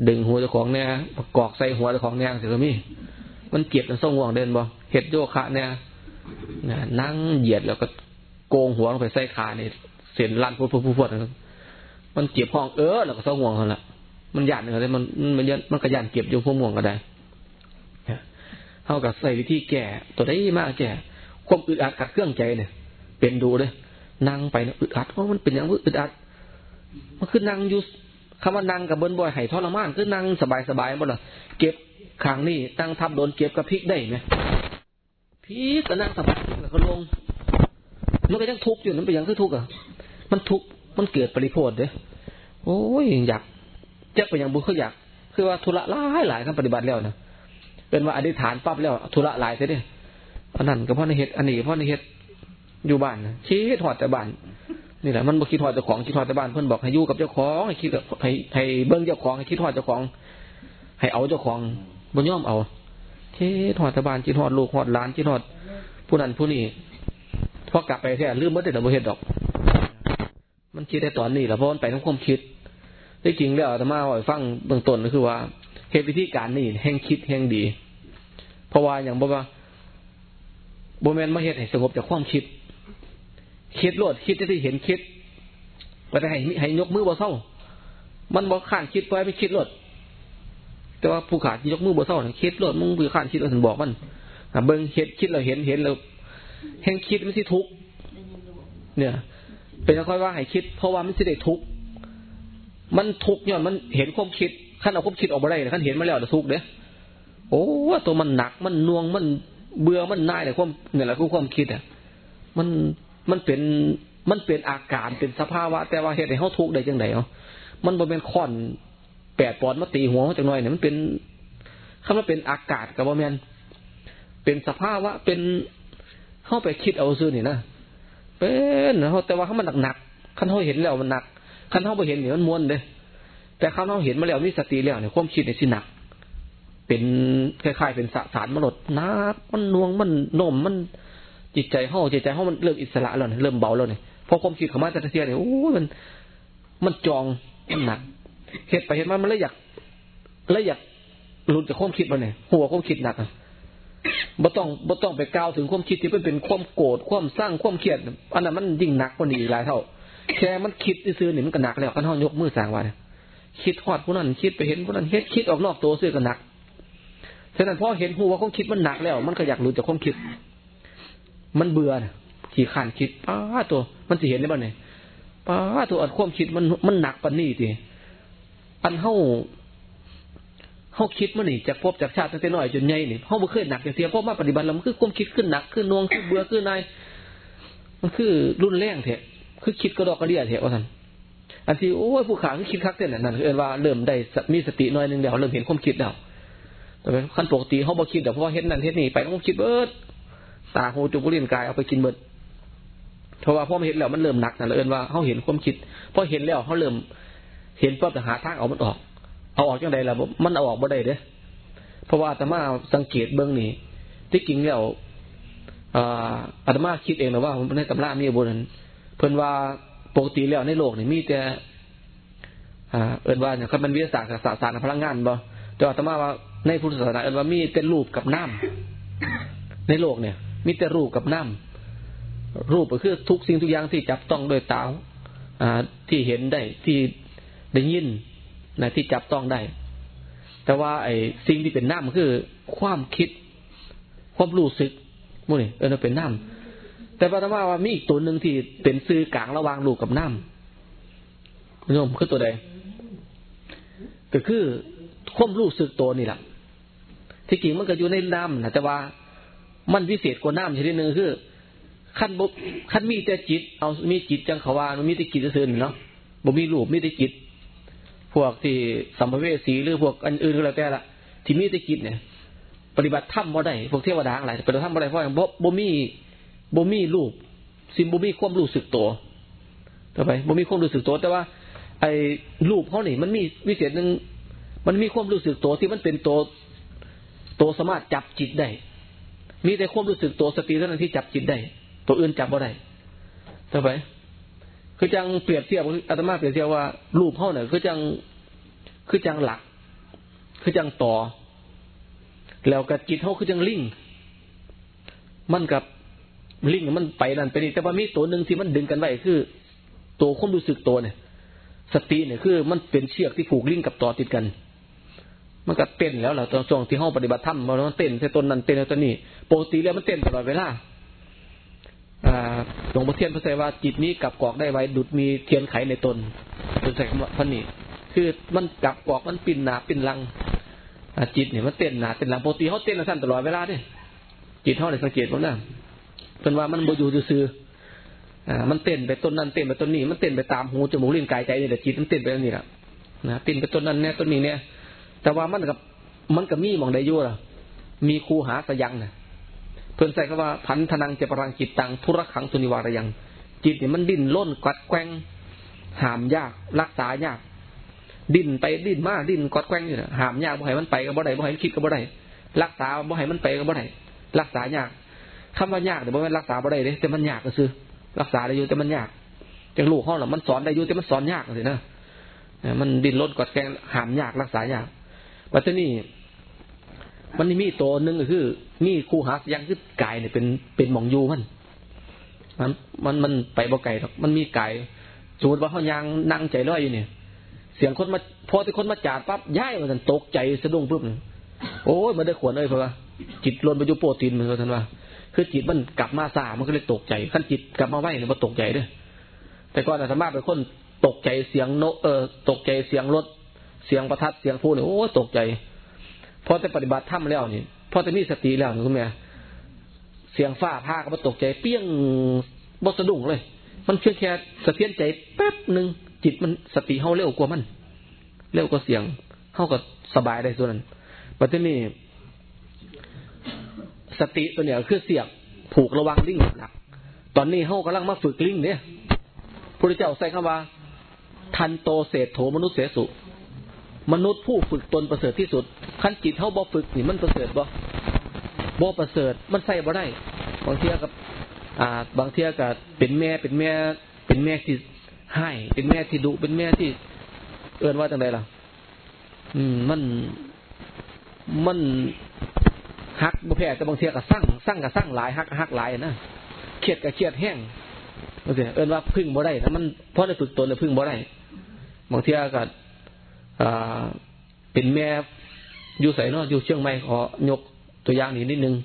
ดึงหัวเจ้าของเนี่ยประกอบใส่หัวเจ้าของเนี่ยสิก็มีมันเก็บมันส่งห่วงเดินบ่เห็ดโยคะเนี่ยนะนั่งเหยียดแล้วก็โกงหัวลงไปใส่ขาเนี่ยเส้นลั่นพุดพุดพุดพุดมันเก็บห้องเออแล้วก็ส่งห่วงเขาละมันหยาดอะไรมันมันยันมันกระยานเก็บอยู่พวกห่วงก็ได้เท่ากับใส่วิธีแก่ตัวได้มากแก่ ความอึดอัดกัดเครื่องใจเนี่ย เป็นดูเลยนั่งไปนะอึดอัดเพราะมันเป็นอย่างอึดอัดมันคือนั่งอยู่คำว่านั่งกับเบิ้ลบ่อยไห้ทรมานคือนั่งสบายสบายหมดเลยเก็บขางนี่ตั้งทับโดนเก็บกับพริกได้ไหมพีก็นั่งสบายแล้วก็ลงมันก็ยังทุกข์อยู่นั่นเป็นยังคือทุกข์อะมันทุกข์มันเกิดปริโภทเด้โอ้ยอยากจะไปยังบุญเขาอยาก คือว่าธุระหลายหลายขั้นปฏิบัติแล้วนะเป็นว่าอธิษฐานปั๊บแล้วธุระหลายเสียดิ อันนั้นก็เพราะในเหตุอันนี้เพราะในเหตุอยู่บ้านนะคิดถอดแต่บ้านนี่แหละมันบ่คิดถอดเจ้าของคิดถอดแต่บ้านเพื่อนบอกให้ยู่กับเจ้าของให้คิดให้ให้เบิ้งเจ้าของให้คิดถอดเจ้าของ ให้เอาเจ้าของบนย่อมเอาคิดถอดแต่บ้านคิดถอดลูกถอดหลานคิดถอดผู้นั้นผู้นี้พอกลับไปแค่ลืมเมื่อแต่บ่เห็นดอก มันคิดได้ตอนนี้แหละเพราะมันไปทั้งความคิดที่จริงแล้วธรรมาว่าฟังเบื้องต้นก็คือว่าเหตุวิธีการนี่แห่งคิดแห่งดี เพราะว่าอย่างบอกว่า โบแมนมาเหตุให้สงบจากความคิด คิดโลดคิดที่เห็นคิดไปให้ให้ยกมือบ่เศร้า มันบอกข้านคิดไปไม่คิดโลดแต่ว่าผู้ขาดยกมือบ่เศร้าคิดโลดมึงผู้ข้านคิดเราถึงบอกมันเบิ้งเห็ดคิดเราเห็นเห็นเราแห่งคิดไม่ใช่ทุกเนี่ย เป็นค่อยว่าให้คิด เพราะว่ามันจะได้ทุกมันทุกเนี่ยมันเห็นความคิดขั้นเอาความคิดออกมาได้ขั้นเห็นมาแล้วจะทุกเด้โอ้ตัวมันหนักมันน่วงมัน เบื่อมันน่ายเลยความเนี่ยแหละคือความคิดอะ มันมันเป็นมันเป็นอาการเป็นสภาวะ แต่ว่าเหตุให้เขาทุกข์ได้จังไดเนาะมันบ่เป็นค่อนแปดปอนมาตีหัวเขาจังหน่อยเนี่ยมันเป็นคำว่าเป็นอากาศกับว่าแมนเป็นสภาวะเป็นเข้าไปคิดเอาซื้อนี่นะเป็นเขาแต่ว่าเขามันหนักหนักขั้นเขาเห็นแล้วมันหนักขั้นเขาไปเห็นเนี่ยมันม้วนเลยแต่ขั้นเขาเห็นมาแล้วมีสติแล้วเนี่ยความคิดเนี่ยสิหนัก เป็นคล้ายๆเป็นสสารมรดนักมันนวงมันนมมันจิตใจห้าจิตใจห้ามันเริ่มอิสระแล้วเนี่ยเริ่มเบาแล้วเนี่ยพอความคิดเข้ามาแต่เทียเนี่ยโอ้มัน มันจองมันหนักเหตุไปเหตุมามันเลยอยากเลยอยากหลุดจากความคิดมันเนี่ยหัวความคิดหนักอะบ่ต้องบ่ต้องไปกล่าวถึงความคิดที่เป็นเป็นความโกรธความสร้างความเครียดอันนั้นมันยิ่งหนักกว่านี้อีกหลายเท่า แค่มันคิดซื้อหนึ่งมันก็หนักแล้วขั้นห้องยกมือสางไว้คิดหอดผู้นั้นคิดไปเห็นผู้นั้นเฮ็ดคิดออกนอกตัวซื้อก็หนัก ฉะนั้นพอเห็นหัวความคิดมันหนักแล้ว มันก็อยากหลุดจากความคิด มันเบื่อขี่ขานคิดป้าตัว มันจะเห็นได้บ้างเนี่ยป้าตัวอัดความคิดมันมันหนักปันนี่ทีอันเฮาเฮาคิดมันนี่จากพบจากชาติตั้งแต่น้อยจนใหญ่นี่เฮาบ่เคยหนักอย่างเสียพราะมาปฏิบัติแล้วมันคือความคิดขึ้นหนักขึ้นนวงขึ้นเบื่อขึ้นนายมันคือรุนแรงเถอะคือคิดกระดอกกระเดียเถอะว่าท่านอันที่โอ้ยผู้ขาคือคิดคักเต้นนั่นคือว่าเริ่มได้มีสติน้อยนึงแล้วเริ่มเห็นความคิดแล้ว แต่เป็นขั้นปกติเขาบอกคิดแต่เพราะว่าเฮ็ดนั่นเฮ็ดนี่ไปต้องคิดเบิดตาหูจมูกลิ้นกายเอาไปกินเบิดเพราะว่าพอมเห็นแล้วมันเริ่มหนักนะเอิญว่าเขาเห็นความคิดพอเห็นแล้วเขาเริ่ม เห็นปั๊บจะหาทางเอามันออก เอาออกยังไงล่ะมันเอาออกบ่ได้เด้เพราะว่าอาตมาสังเกตเบื้องนี้ที่จริงแล้วอาตมาคิดเองนะว่าในตำรามีบนนั้นเพิ่นว่าปกติแล้วในโลกนี่มีแต่เอิญว่าเนี่ยเขาเป็นวิทยาศาสตร์ศาสตร์พลังงานบ่แต่อาตมาว่า ในพุทธศาสนาเอินว่ามีแต่รูปกับน้ำในโลกเนี่ย มีแต่รูปกับน้ำรูปก็คือทุกสิ่งทุกอย่างที่จับต้องโดยตาอ่าที่เห็นได้ที่ได้ยินนะที่จับต้องได้ แต่ว่าไอ้สิ่งที่เป็นน้ำคือ ความคิด ความรู้สึกมุ่นี่เออเป็นน้ำแต่ปฐมาว่ามีอีกตัวหนึ่งที่เป็นซื้อกลางระหว่างรูปกับน้ำคุณโยมคือตัวใดก็คือความรู้สึกตัวนี่แหละ ที่จริงมันก็อยู่ในน้ำนะแต่ว่ามันพิเศษกว่าน้ำชนิดหนึ่งคือขั้นบขั้นมีแต่จิต เอามีจิตจังเขาวานมีแต่จิตเสื่อเนาะบ่มีรูปมีแต่จิต พวกที่สัมภเวสีหรือพวกอันอื่นก็แล้วแต่ละที่มีแต่จิตเนี่ย ปฏิบัติธรรมบ่ได้พวกเทวดาอะไรปฏิบัติธรรมบ่ได้เพราะอย่างบ่บ่มีบ่มีรูปสิบ่มีความรู้สึกตัวต่อไปบ่มีความรู้สึกตัว แต่ว่า ไอ้รูปเขานี่มันมีวิเศษหนึ่งมันมีความรู้สึกตัวที่มันเป็นตัว ตัวสามารถจับจิตได้ มีแต่ความรู้สึกตัวสติเท่านั้นที่จับจิตได้ ตัวอื่นจับบ่ได้ทำไมคือจังเปรียบเทียบอาตมาเปรียบเทียบว่ารูปเขาเนี่ยคือจังคือจังหลัก คือจังต่อ แล้วกับจิตเฮาคือจังลิงมันกับลิงมันไปนั่นไปนี่แต่ว่ามีตัวหนึ่งที่มันดึงกันไว้คือ ตัวความรู้สึกตัวเนี่ย สติเนี่ยคือ มันเป็นเชือกที่ผูกลิงกับต่อติดกัน มันก็เต้นแล้วแหละตอนช่วงที่ห้องปฏิบัติธรรมมันเต้นใส่ต้นนั้นเต้นใส่ต้นนี้ปกติแล้วมันเต้นตลอดเวลาหลวงพ่อเทียนพระเสว่าจิตนี้กับกอกได้ไว้ดุดมีเทียนไขในตนเป็นใส่คำว่าพันนี่คือมันกับกอกมันปิ่นหนาปิ่นลังจิตเนี่ยมันเต้นหนาเต้นลังปกติเขาเต้นสั้นตลอดเวลาดิจิตเขาได้สังเกตว่าน่ะเป็นว่ามันบอยู่ซื่ออ่ามันเต้นไปต้นนั้นเต้นไปต้นนี้มันเต้นไปตามหูจมูกลิ้นกายใจนี่แหละจิตมันเต้นไปนี่แหละนะเต้นไปต้นนั้นเนี่ยต้นนี้เนี่ย แต่ว่ามันกับมันกับมีมองได้ยุ่ะมีครูหาสยังเนี่ยเพื่อนใส่คำว่าพันธนังเจปรังจิตตังทุรขังตุนิวารยัง จิตเนี่ยมันดิ้นล้นกัดแกงหามยาก รักษายาก ดิ้นไปดิ้นมาดิ้นกัดแกงอยู่นะหามยากบ่ให้มันไปก็บ่ได้บ่ให้มันคิดก็บ่ได้รักษาบ่ให้มันไปก็บ่ได้รักษายากคำว่ายากแต่บ่แม่นรักษาบ่ได้เด้แต่มันยากก็คือรักษาได้อยู่แต่มันยากจังลูกเขาหรอมันสอนได้อยู่แต่มันสอนยากสินะมันดิ้นรนกดแกงหามยากรักษายาก ปัจจุบันมันมีตัวหนึ่งก็คือ มีคู่หายังคือกายเนี่ยเป็นเป็นมองยูมันมันมันมันไปบ่ไก่หรอกมันมีไก่สมมติว่าเขายังนั่งใจลอยอยู่เนี่ย เสียงคนมาพอที่คนมาจาดปั๊บย้ายมันตกใจสะดุ้งปุ๊บโอ้ยมันได้ขวนเลยเพราะว่าจิตลนไปอยุโปรตีนเหมือนกันว่า คือจิตมันกลับมาซามันก็เลยตกใจขั้นจิตกลับมาไหวเนี่ยมันตกใจด้วยแต่ก่อนอาตมาเป็นคนตกใจเสียงโนเออตกใจเสียงรถ เสียงประทัดเสียงพูดเนี่ยโอ้ตกใจพอจะปฏิบัติธรรมแล้วนี่พอจะมีสติแล้วนี่คุณแม่เสียงฟ้าผ้าก็มาตกใจเปี้ยงบสะดุ้งเลย มันเพียงแค่สะเทือนใจแป๊บหนึ่งจิตมันสติเฮาเร็วกว่ามัน เร็วกว่าเสียงเฮาก็สบายได้ส่วนนั้นปัจจุบันนี้สติตัวเนี้ยคือเสียบผูกระวังลิงหนัก ตอนนี้เฮากำลังมาฝึกลิงเนี่ยพระเจ้าใส่คำว่า ทันโตเศษโถมนุษย์เสสุ มนุษย์ผู้ฝึกตนประเสริฐที่สุดขั้นจิตเฮาบ่ฝึกนี่มันประเสริฐบ่บ่ประเสริฐมันใส่บ่ได้บางเทียกับ อ่า บางเทียกับเป็นแม่เป็นแม่ เป็นแม่ที่ให้เป็นแม่ที่ดุเป็นแม่ที่ เอื้นว่าจังไดล่ะ อืม มันมันฮักบุแพ้แต่บางเทียก็สร้างสร้างกับสร้างหลายฮักฮักหลายนะเครียดกับเครียดแห้งบางทีเอินว่าพึ่งบ่ได้แต่มันเพราะได้ฝึกตนเลยพึ่งบ่ได้บางเทียก็ เป็นแม่อยู่ใส่เนาะอยู่เชียงใหม่ขอยกตัวอย่างนี้นิดนึง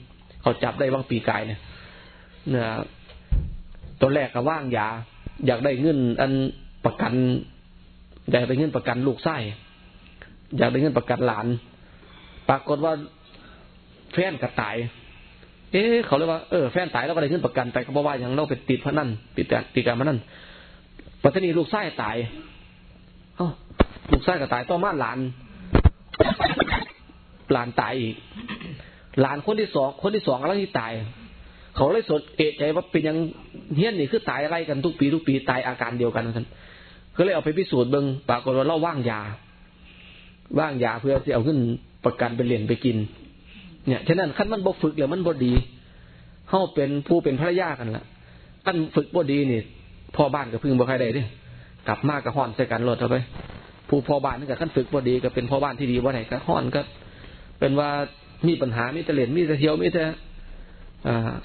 เขาจับได้บางปีกายเนี่ยนี่ยตอนแรกก็ว่างยา อยากได้เงิน อันประกันอยากได้เงินประกันลูกไส้อยากได้เงินประกันหลาน ปรากฏว่าแฟนก็ตาย เอ๊เขาเลยว่าเออแฟนตายแล้วก็ได้ขึ้นประกันไปก็เพราะว่าอย่างเราไปติดพนันติดติดการพนันปัจจุบันลูกไส้ตาย ลูกไส้ก็ตายต่อมาหลานหลานตายอีก หลานคนที่สองคนที่สองแล้วที่ตาย เขาเลยสดเอะใจว่าเป็นยังเฮี้ยนนี่คือตายอะไรกันทุกปีทุกปีตายอาการเดียวกันนันก็เลยเอาไปพิสูจน์เบิ้งปรากฏว่าเราว่างยา ว่างยาเพื่อที่เอาขึ้นประกันไปเรียนไปกิน เนี่ยฉะนั้นขั้นมันบ่ฝึกแล้วมันบ่ดีเขาเป็นผู้เป็นภรรยากันละขั้นฝึกบ่ดีนี่พ่อบ้านกับพึ่งบ่ใครได้ดิกลับมากกับห่อนใส่กันรถเอาไป ผู้พ่อบ้านนี่กับขั้นฝึกบ่ดีก็เป็นพ่อบ้านที่ดีบ่ไหนก็ห่อนก็ เป็นว่ามีปัญหามีแต่เหรียญมีแต่เที่ยวมีแต่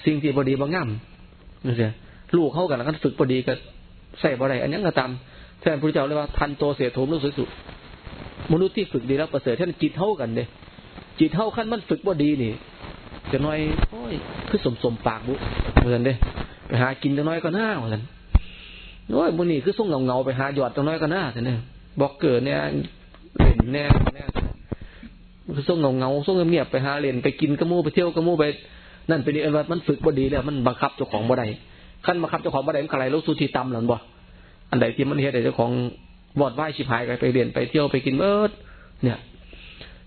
สิ่งที่บ่ดีบ่ง่ำนี่สิลูกเขากันขั้นฝึกบ่ดีก็ใส่บ่ได้อันนี้ก็ตามแทนพระเจ้าเลยว่าทันโตเสียโถมลูกสุดมนุษย์ที่ฝึกดีแล้วประเสริฐท่านจิตเท่ากันเด้จิตเท่าขั้นมันฝึกว่ดีนี่จะน้อยโอ้ยคือสมสมปากบุเหมือนเด้ไปหากินจะน้อยก็น่าเหมือนโอ้ยบุนี่คือส่งเงาเงาไปหาหยอดจะน้อยก็น่าเนี่ย บอกเกิดเนี่ยเล่นแน่แน่คือส่งเงาเงาส่งเงียบไปหาเล่นไปกินกระมูไปเที่ยวกระมูไปนั่นเป็นเอ็นว่ามันฝึกบ่ดีแล้วมันบังคับเจ้าของบ่ได้ขั้นบังคับเจ้าของบ่ได้มันอะไรลูกสุธีตำหรือบ่อันใดที่มันเฮ็ดให้เจ้าของวอดไหวชิบหายไปเรียนไปเที่ยวไปกินเอิดเนี่ย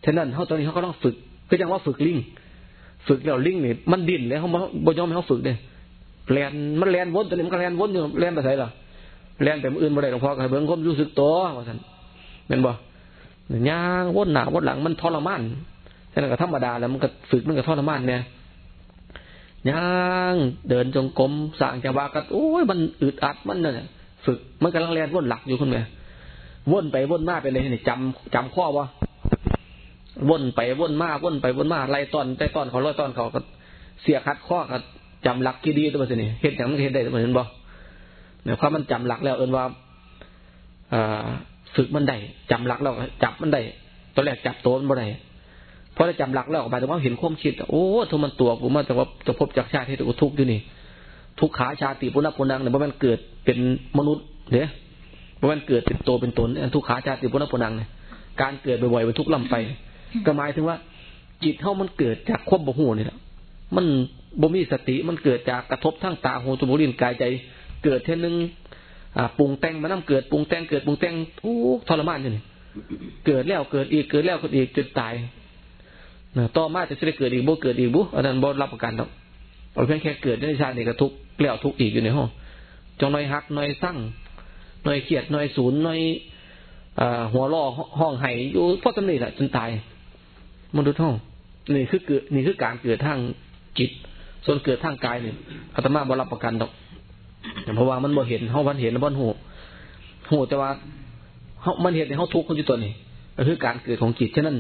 ฉะนั้นเขาตอนนี้เขาก็ต้องฝึกก็ยังว่าฝึกลิงฝึกแล้วลิงนี่มันดิ้นแล้วเขาบ่ยอมให้เขาฝึกเลยแลนมันแลนวนตอนนี้มันก็แลนวนอยู่แลนไปไหนล่ะ แลนแต่อื่นบ่ได้หลวงพ่อก็ให้เบิ่งความรู้สึกตัวว่าท่านเป็นบ่ย่างวนหน้าวนหลังมันทรมานฉะนั้นก็ธรรมดาแล้วมันก็ฝึกมันก็ทรมานเนี่ยย่างเดินจงกรมสั่งจังหวะก็โอ้ยมันอึดอัดมันเนี่ยฝึกมันกำลังแลนวนหลักอยู่คุณแม่วนไปวนมาไปเลยนี่จำจำข้อว่าวนไปวนมาวนไปวนมาไล่ตอนแต่ตอนเขาไล่ตอนเขาก็เสียคัดข้อก็จำหลักกี่ดีตัวสินี่เห็นอย่างมันเห็นได้ตัวเหมือนบ่ เนี่ยความมันจำหลักแล้วเอินว่าฝึกมันได้จำหลักแล้วจับมันได้ตอนแรกจับตัวมันบ่ได้พอได้จำหลักแล้วออกมาแต่ว่าเห็นความคิด โอ้ทุมันตัวกูมาแต่ว่าจะพบจากชาติที่ตัวทุกข์อยู่นี่ ทุกขาชาติปุณณปุนังเนี่ยเพราะมันเกิดเป็นมนุษย์เนี่ยเพราะมันเกิดเป็นตัวเป็นตนทุกขาชาติปุณณปุนังเนี่ยการเกิดบ่อยๆเป็นทุกข์ลำไป ก็หมายถึงว่า จิตเท่ามันเกิดจากควบบ่หูนี่แหละมันบ่มีสติมันเกิดจากกระทบทั้งตาหูจมูกลิ้นกายใจ เกิดเท่นึงอ่าปรุงแต่งมันน้ำเกิดปรุงแต่งเกิดปรุงแต่งทุกทรมานอยู่นี่เกิดแล้วเกิดอีกเกิดแล้วเกิดอีกจนตายนะต่อมาจะได้เกิดอีกบ่เกิดอีกบุอันนั้นบ่รับประกันหรอกเอาเพียงแค่เกิดในชาตินี้ก็ทุกแล้วทุกอีกอยู่ในห้องจงน้อยฮักน้อยสั่งน้อยเขียดน้อยศูนย์น้อยหัวล่อห้องไห้อยู่เพราะตำหนิแหละจนตายมนุษย์ห้องนี่คือเกิดนี่คือการเกิดทางจิต ส่วนเกิดทางกายเนี่ยอาตมาบรับประกันดอก เพราะว่ามันบ่เห็นเขาวันเห็นแล้วบ่หูหูแต่ว่าเขามันเห็นในเขาทุกข์คนอยู่ตัวนี้ก็คือการเกิดของจิตฉะนั้น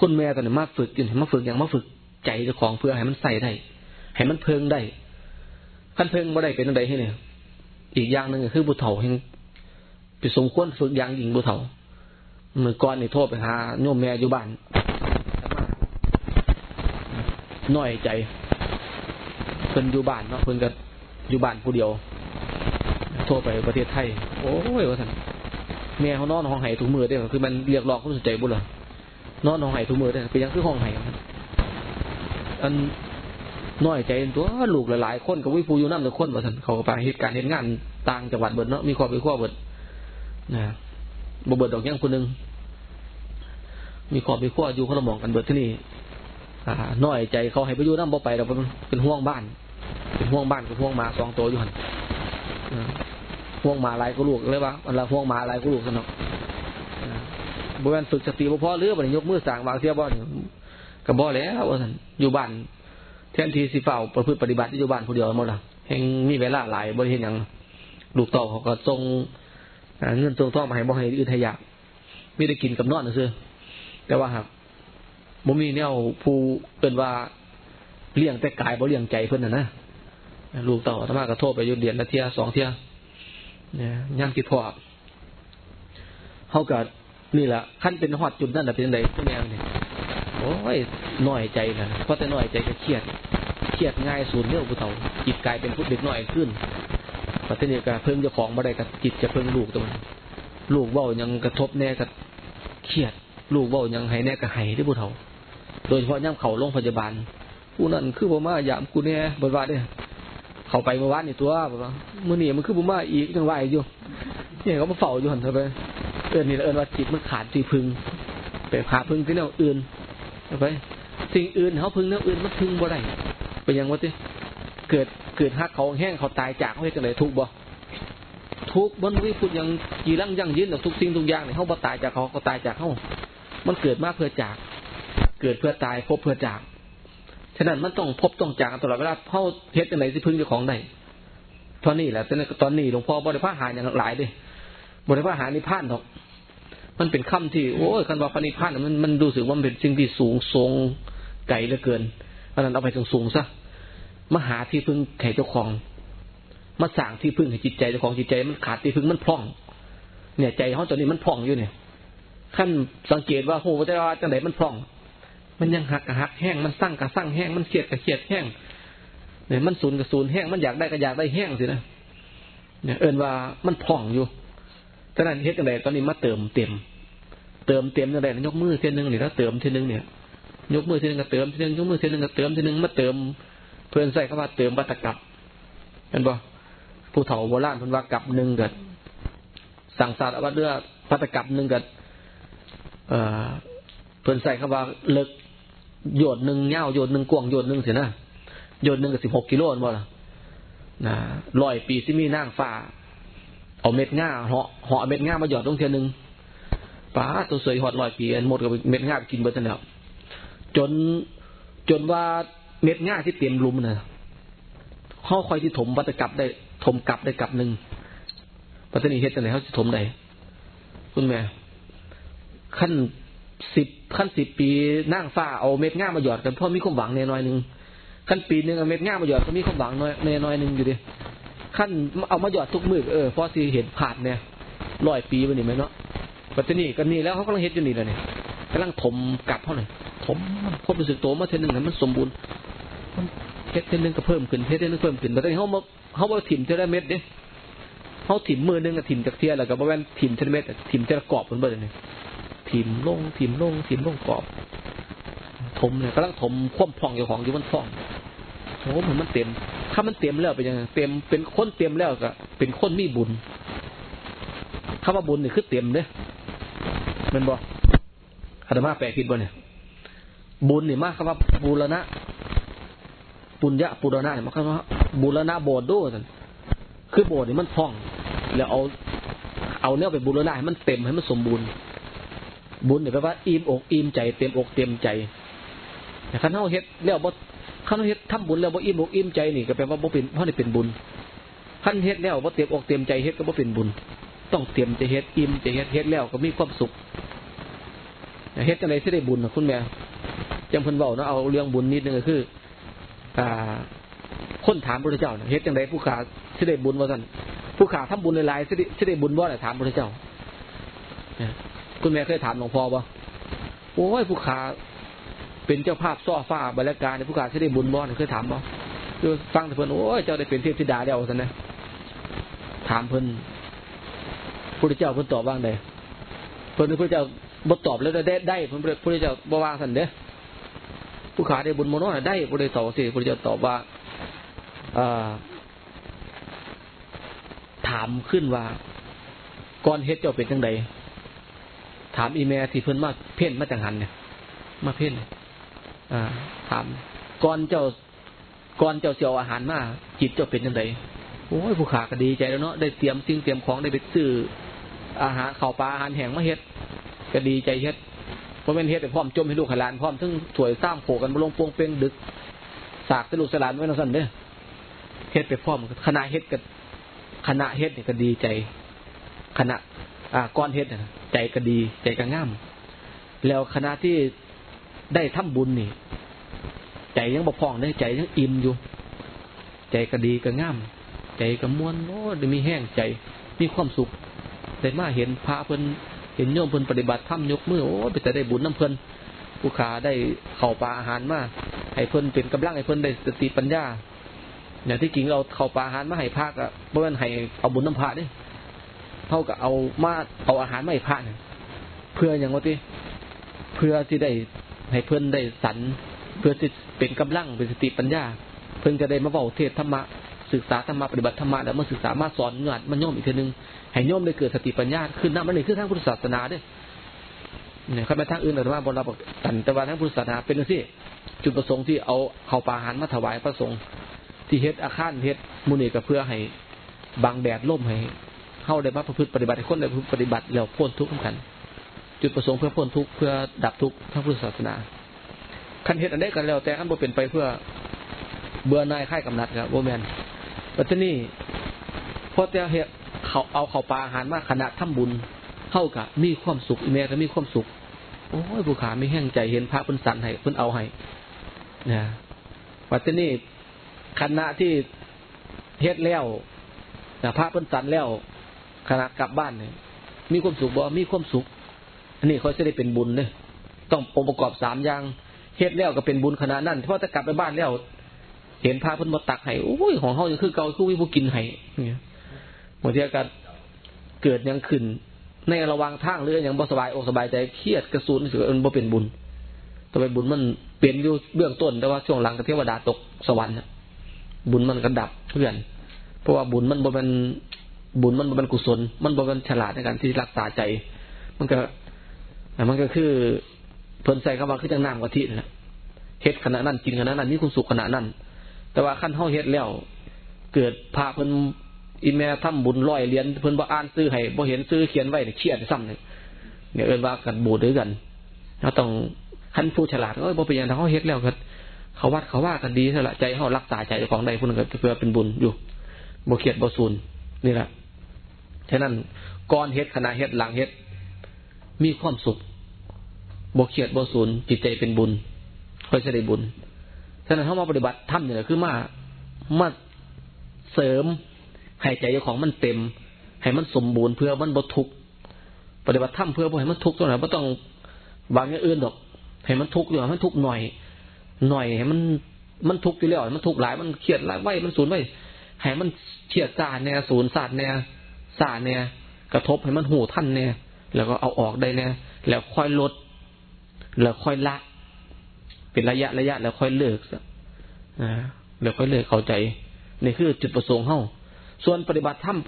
คุณแม่ตอนนี้มาฝึกจินมาฝึกอย่างมาฝึกใจเจ้าของเพื่อให้มันใส่ได้ให้มันเพิงได้ขั้นเพิงบ่ได้เป็นอะไรให้เนี่ยอีกอย่างหนึ่งคือบุตรเถาแห่งไปสมควรฝึกอย่างยิงบุเถาเมื่อก่อนนี่โทษไปหาโยมแม่อยู่บ้านน้อยใจเพิ่นอยู่บ้านเนาะเพิ่นก็ อยู่บ้านผู้เดียวโทษไปประเทศไทย โอ้ยว่าท่านแม่เขานอนห้องไห้ถุงมือได้คือมันเรียกร้องความสนใจบุญหรอนอนห้องไห้ถุงมือได้เป็นยังคือห้องไห้อันน้อยใจตัวลูกหลายๆคนกับวิฟูอยู่น้ำแต่คนว่าท่านเขาไปเหตุการณ์เหตุงานต่างจังหวัดเบิดเนาะมีข้อไปข้อเบิดนะบเบิดดอกยังคนหนึ่งมีขอบมีขั้วอยู่คนละมองกันเบิดที่นี่อ่าน้อยใจเขาให้ไปอยู่น้ำบ่ไปเราเป็นห่วงบ้าน เป็นห่วงบ้านเป็ห่วงมาสองตัวอยู่หันห่วงมาลายก็ลูกเลยว่ามันละห่วงมาลายก็ลูกสนุกบริเวณฝึกสติบ่พอเรือบันยกมือสั่งวางเสียบ่อนกับบ่อแล้วว่าท่านอยู่บ้านแทนทีสิเฝ้าประพฤติปฏิบัติอยู่บ้านผู้เดียวหมดละแห่งมีเวลาหลายบริเวณอย่างลูกต่อเขาก็ทรงเงินทรงท่องมาให้บ่ให้อื่นทยากไม่ได้กินกับนอนนะซื้อแต่ว่าครับบ่มีเนี่ยผู้เป็นว่าเลี้ยงแต่กายบ่เลี้ยงใจเพิ่นน่ะนะ ลูกต่อธรรมะก็โทษไปยุดเดียนละเทียสองเทียเนี่ยย่างคิดพอเขากับนี่แหละขั้นเป็นหอดจุดนั่นแหละเป็นไงเป็นแนวเนี่ยโอ้ยน้อยใจนะเพราะแต่น้อยใจก็เครียดเครียดง่ายสูญเรื่องผู้เฒ่าจิตกลายเป็นผู้เด็กน้อยขึ้นปัจจุบันก็เพิ่งจะของมาได้กับจิตจะเพิ่งลูกตัวมันลูกว่ายังกระทบแน่กับเครียด ลูกว่ายังให้แน่กับให้ที่ผู้เฒ่า โดยเฉพาะย่ำเข่าโรงพยาบาลผู้นั้นคือบ่มายามกูแน่บนว่าเนี่ย เขาไปเมื่อวานนี่ตัวแบบว่าเมื่อนี่มันคือบ่มาอีกจังไหวอยู่เนี่ยเขามาเฝ้าอยู่หันเถอไปเอิญนี่เอิญว่าจิตมันขาดที่พึงไปขาดพึงที่แนวอื่นไปสิ่งอื่นเขาพึงแนวอื่นมันพึงบ่ได้เป็นยังวะที่เกิดเกิดฮักเขาแห้งเขาตายจากเขาให้กันเลยทุกบ่ทุกบนวิพุทยังยีรังยั่งยืนทุกสิ่งทุกอย่างเนี่ยเขาบ่ตายจากเขาเขาตายจากเขามันเกิดมาเพื่อจาก เกิดเพื่อตายพบเพื่อจาก ฉะนั้นมันต้องพบต้องจากตลอดเวลาเขาเฮ็ดยังไงที่พึ่งเจ้าของได้ตอนนี้แหละตอนนี้ตอนนี้หลวงพ่อบริพาหารอย่างหลายดิบริพาหารนิพพานหรอก มันเป็นคำที่โอ้ยคันว่าพระนิพานมันมันดูสึกว่ามันเป็นสิ่งที่สูงทรงไกลเหลือเกินเพราะนั้นเอาไปสูงสูงซะมาหาที่พึ่งแห่เจ้าของ มาสั่งที่พึ่งให้จิตใจเจ้าของจิตใจมันขาดที่พึ่งมันพร่อง เนี่ยใจเขาตอนนี้มันพร่องอยู่เนี่ยขั้นสังเกตว่าโหจะว่าจังไหนมันพร่อง มันยังหักกะหักแห้งมันสั่งกะสั่งแห้งมันเขียดกะเขียดแห้งเนี่ยมันสูนกะสูนแห้งมันอยากได้กะอยากได้แห้งสินะเนี่ยเอินว่ามันพ่องอยู่ฉะนั้นเฮ็ดจังไดตอนนี้มาเติมเต็ม เติมเต็มจังไดยกมือเท่นึงเนี่ยถ้าเติมเท่นึงเนี่ยยกมือเท่นึงก็เติมเท่นึงยกมือเท่นึงก็เติมเท่นึงมาเติม เพื่อนใส่เข้ามาเติมวัตกับเห็นบ่ผู้เฒ่าโบราณเพิ่นว่ากับหนึ่งกิดสั่งสารว่าเรือวัตกับหนึ่งกิดเอ่อเพื่อนใส่เข้ามาเลิก โยดหนึ่งเงาโยดหนึ่งกวงโยดหนึ่งเสียนะโยดหนึ่งกับสิบหกกิโลนบ่ล่ะนะลอยปีที่มีนั่งฟ้าเอาเม็ดง่าเหาะเหาะเม็ดง่ามาหยอดลงเทียนึงป้าตัวสวยหอดลอยปีหมดกับเม็ดง่ากินเบิดแล้วจนจนว่าเม็ดง่าที่เตรียมลุมนะข้อคอยที่ถมวัตกลับได้ ถมกลับได้กลับหนึ่งปัตตานีเฮ็ดจังไหนเขาจะถมได้คุณแม่ขั้น สิบขั้นสิบปีนั่งฟ้าเอาเม็ดง่ามาหยอดกันพ่อมีความหวังในน้อยหนึ่งขั้นปีหนึ่งเอาเม็ดง่ามาหยอดก็มีความหวังน้อยในน้อยหนึ่งอยู่ดิขั้นเอามาหยอดทุกมือเออพอสิเห็นผ่านเนี่ยร้อยปีวันนี้ไหมเนาะปัจจุบันก็นี่แล้วเขากำลังเฮ็ดอยู่นี่แล้วเนี่ยกำลังถมกลับเขาเลยถมความรู้สึกโตมาเทนึงนั้นมันสมบูรณ์เฮ็ดเทนึงก็เพิ่มขึ้นเฮ็ดเทนึงเพิ่มขึ้นแต่ตอนนี้เขามาเขามาถิ่มเทละเม็ดเนี่ยเขาถิ่มมือนึงกับถิ่มจากเทียแล้วก็บ่แม่นถิ่มเทละเม็ดถิ่มเทละกรอบเพิ่นเบิดเลย ถิ่มลงถิ่มลงถิ่มลงกรอบถมเนี่ยกำลังถมคว่ำพองอยู่ของอยู่มันพองโอ้มันมันเต็ม ถ้ามันเต็มแล้วเป็นยังไงเต็มเป็นคนเต็มแล้วก็เป็นคนมีบุญคำว่าบุญนี่คือเต็มเนี่ยมันบอกอาตมาแปลผิดบ่เนี่ยบุญนี่มากคำว่าบูรณะปุญญะปุรณะเนี่ยมันคำว่าบูรณะโบสถ์ด้วยสันคือโบสถ์นี่มันพอง แล้วเอา เอาเนี่ยไปบูรณะให้มันเต็มให้มันสมบูรณ์ บุญเนี่ยแปลว่าอิ่มอกอิ่มใจเต็มอกเต็มใจแต่ขันเฮาเฮ็ดแล้วบ่ขันเฮ็ดทำบุญแล้วบ่อิ่มอกอิ่มใจนี่ก็แปลว่าบ่เป็นเพราะนี่เป็นบุญขันเฮ็ดแล้วบ่เต็มอกเต็มใจเฮ็ดก็บ่เป็นบุญ ต้องเต็มใจเฮ็ดอิ่มใจเฮ็ดเฮ็ดแล้วก็มีความสุขเฮ็ดจังได๋สิได้บุญนะคุณแม่จังเพิ่นเว้าเนาะเอาเรื่องบุญนิดนึงก็คือ อ่า คนถามพระเจ้าเฮ็ดจังได๋ผู้ขาสิได้บุญว่าซั่นผู้ขาทำบุญหลายๆสิได้สิได้บุญบ่ล่ะถามพระเจ้า คุณแม่เคยถามหลวงพ่อบ่โอ้ยผู้ขาเป็นเจ้าภาพซ้อฟ้าบรรยากาศในผู้ขาสิได้บุญบ่เคยถามบ่คือฟังแต่เพิ่นโอ้ยเจ้าได้เป็นเทพธิดาแล้วซั่นนะถามเพิ่นพระเจ้าเพิ่นตอบว่างไงเพิ่นพระเจ้าบ่ตอบแล้วได้ได้เพิ่นพระเจ้าบ่ว่าซั่นเด้อผู้ขาได้บุญโมโนได้พระเจ้าสิพระเจ้าตอบว่าถามขึ้นว่าก่อนเฮ็ดเจ้าเป็นจังได ถามอีเมลที่เพิ่นมาเพ่นมาจังหันเนี่ยมาเพ่นอ่า ถามก่อนเจ้าก่อนเจ้าเสียวอาหารมาจิตเจ้าเป็นจังไดโอ้ยผู้ขาก็ดีใจแล้วเนาะได้เตรียมสิ่งเตรียมของได้ไปซื้ออาหารข้าวปลาอาหารแห้งมาเฮ็ดก็ดีใจเฮ็ดเพราะเป็นเฮ็ดแต่พร้อมจมให้ลูกขลานพร้อมทั้งถวยซ้ำโผกันบลงปวงเป่งดึกสากสลุกสลานไว้นสั่นเด้อเฮ็ดไปพร้อมคณะเฮ็ดกับคณะเฮ็ดเนี่ยก็ดีใจคณะ ก้อนเฮ็ดใจก็ดี ใจก็ง่าม แล้วคณะที่ได้ทำบุญนี่ ใจยังบกพร่องได้ใจยังอิ่มอยู่ ใจก็ดีก็ง่าม ใจก็ม้วนโอ้ดมีแห้งใจมีความสุขได้มาเห็นพระเพิ่นเห็นโยมเพิ่นปฏิบัติธรรมยกมือโอ้ไปแต่ได้บุญน้ำเพิ่นผู้ขาได้เข่าปลาอาหารมาให้เพิ่นเป็นกำลังให้เพิ่นได้สติปัญญาอย่างที่จริงเราเข่าปลาอาหารมาให้พระก็เพราะว่าให้เอาบุญน้ำพระเนี่ เท่ากับเอามาเอาอาหารมาให้พระเนี่ยเพื่ออย่างว่าที่เพื่อที่ได้ให้เพื่อนได้สัน เพื่อที่เป็นกำลังเป็นสติปัญญา เพื่อนจะได้มาเบาเทศธรรมะศึกษาธรรมะปฏิบัติธรรมะแล้วมาศึกษามาสอนงานมันย่อมอีกทีนึงให้ย่อมได้เกิดสติปัญญาขึ้นนั่นมันนี่คือทางพุทธศาสนาด้วยเนี่ยข้าพทางอื่นหรือว่าบนเราบอกกันแต่ว่าทางพุทธศาสนาเป็นที่จุดประสงค์ที่เอาเขาปาหารมาถวายพระสงฆ์ที่เฮ็ดอาคารเฮ็ดมุนีก็เพื่อให้บางแดดล่มให้ เข้าได้มาประพฤติปฏิบัติให้คนได้ปฏิบัติแล้วพ้นทุกข์กัน จุดประสงค์เพื่อพ้นทุกข์เพื่อดับทุกข์ทางพุทธศาสนาคันเฮ็ดอันใดกันแล้ว แต่อันบ่เป็นไปเพื่อเบื่อนายค่ายกำนัดครับโบแมนปัจจุบันพอแต่เฮ็ดเขาเอาเขาปลาอาหารมาขณะทำบุญเท่ากับมีความสุขอีเมลก็มีความสุขโอ้ยผู้ขาไม่แห้งใจเห็นพระเพิ่นสันให้เพิ่นเอาให้นะปัจจุบันคณะที่เฮ็ดแล้วนะพระเพิ่นสันแล้ว ขณะกลับบ้านเนี่ยมีความสุขบ่มีความสุข อันนี้เขาจะได้เป็นบุญเนี่ยต้ององค์ประกอบสามอย่างเฮ็ดแล้วก็เป็นบุญขณะนั้นเพราะถ้ากลับไปบ้านแล้ว เห็นพระพิ่นมาตักให้โอ้ยของเขายังคือเก่าคือวิบุกินให้เนี่ยบางทีก็เกิดยังขึ้น ในระวังทางหรือยังบ่สบายอกสบายใจเครียดกระสุนเสือมันบ่เป็นบุญต่อไปบุญมันเปลี่ยนอยู่เบื้องต้นแต่ว่าช่วงหลังกเทวดาตกสวรรค์บุญมันก็ดับเพื่อน เพราะว่าบุญมันบ่เป็น บุญมันบ่เป็นกุศล มันบ่เป็นฉลาดในการที่รักษาใจ มันก็มันก็คือเพิ่นใส่คำว่าคือจังน้ำกะทินะเฮ็ดขณะนั้นกินขณะนั้นนี่คุณสุขขณะนั้น แต่ว่าขั้นเฮาเฮ็ดแล้ว เกิดพระเพิ่นอีแม่ทำบุญร้อยเหรียญเพิ่นบ่อ่านซื้อให้บ่เห็นซื้อเขียนไว้เนี่ยเครียดซ้ำเนี่ยเนี่ยเอิ้นว่ากันบูดด้วยกันเราต้องขั้นผู้ฉลาดเอ้ยบ่เป็นอย่างเฮาเฮ็ดแล้วก็เขาวัดเขาว่ากันดีเท่าละใจเฮารักษาใจของใดผู้นึงก็เพื่อเป็นบุญอยู่บ่เครียดบ่ซูนนี่แหละ ฉะนั้นก่อนเฮ็ดขณะเฮ็ดหลังเฮ็ดมีความสุขบ่เครียดบ่สูญจิตใจเป็นบุญค่อยจะได้บุญฉะนั้นเขามาปฏิบัติทำเนี่ยคือมามาเสริมให้ใจของมันเต็ม ให้มันสมบูรณ์เพื่อมันบ่ทุกข์ปฏิบัติธรรมเพื่อบ่ให้มันทุกข์ตัวไหนไม่ต้องวางอย่างอื่นดอก ให้มันทุกข์อยู่มันทุกข์หน่อย หน่อยให้มันมันทุกข์อยู่แล้วมันทุกข์หลายมันเครียดหลายไว้มันสูญไว้ให้มันเครียดซาแน่สูญซาดแน่ ซาแน่กระทบให้มันหูท่านแน่แล้วก็เอาออกได้แน่แล้วค่อยลด แล้วค่อยละ เป็นระยะระยะแล้วค่อยเลิกนะแล้วค่อยเลิกเข้าใจนี่คือจุดประสงค์เฮาส่วนปฏิบัติธรรม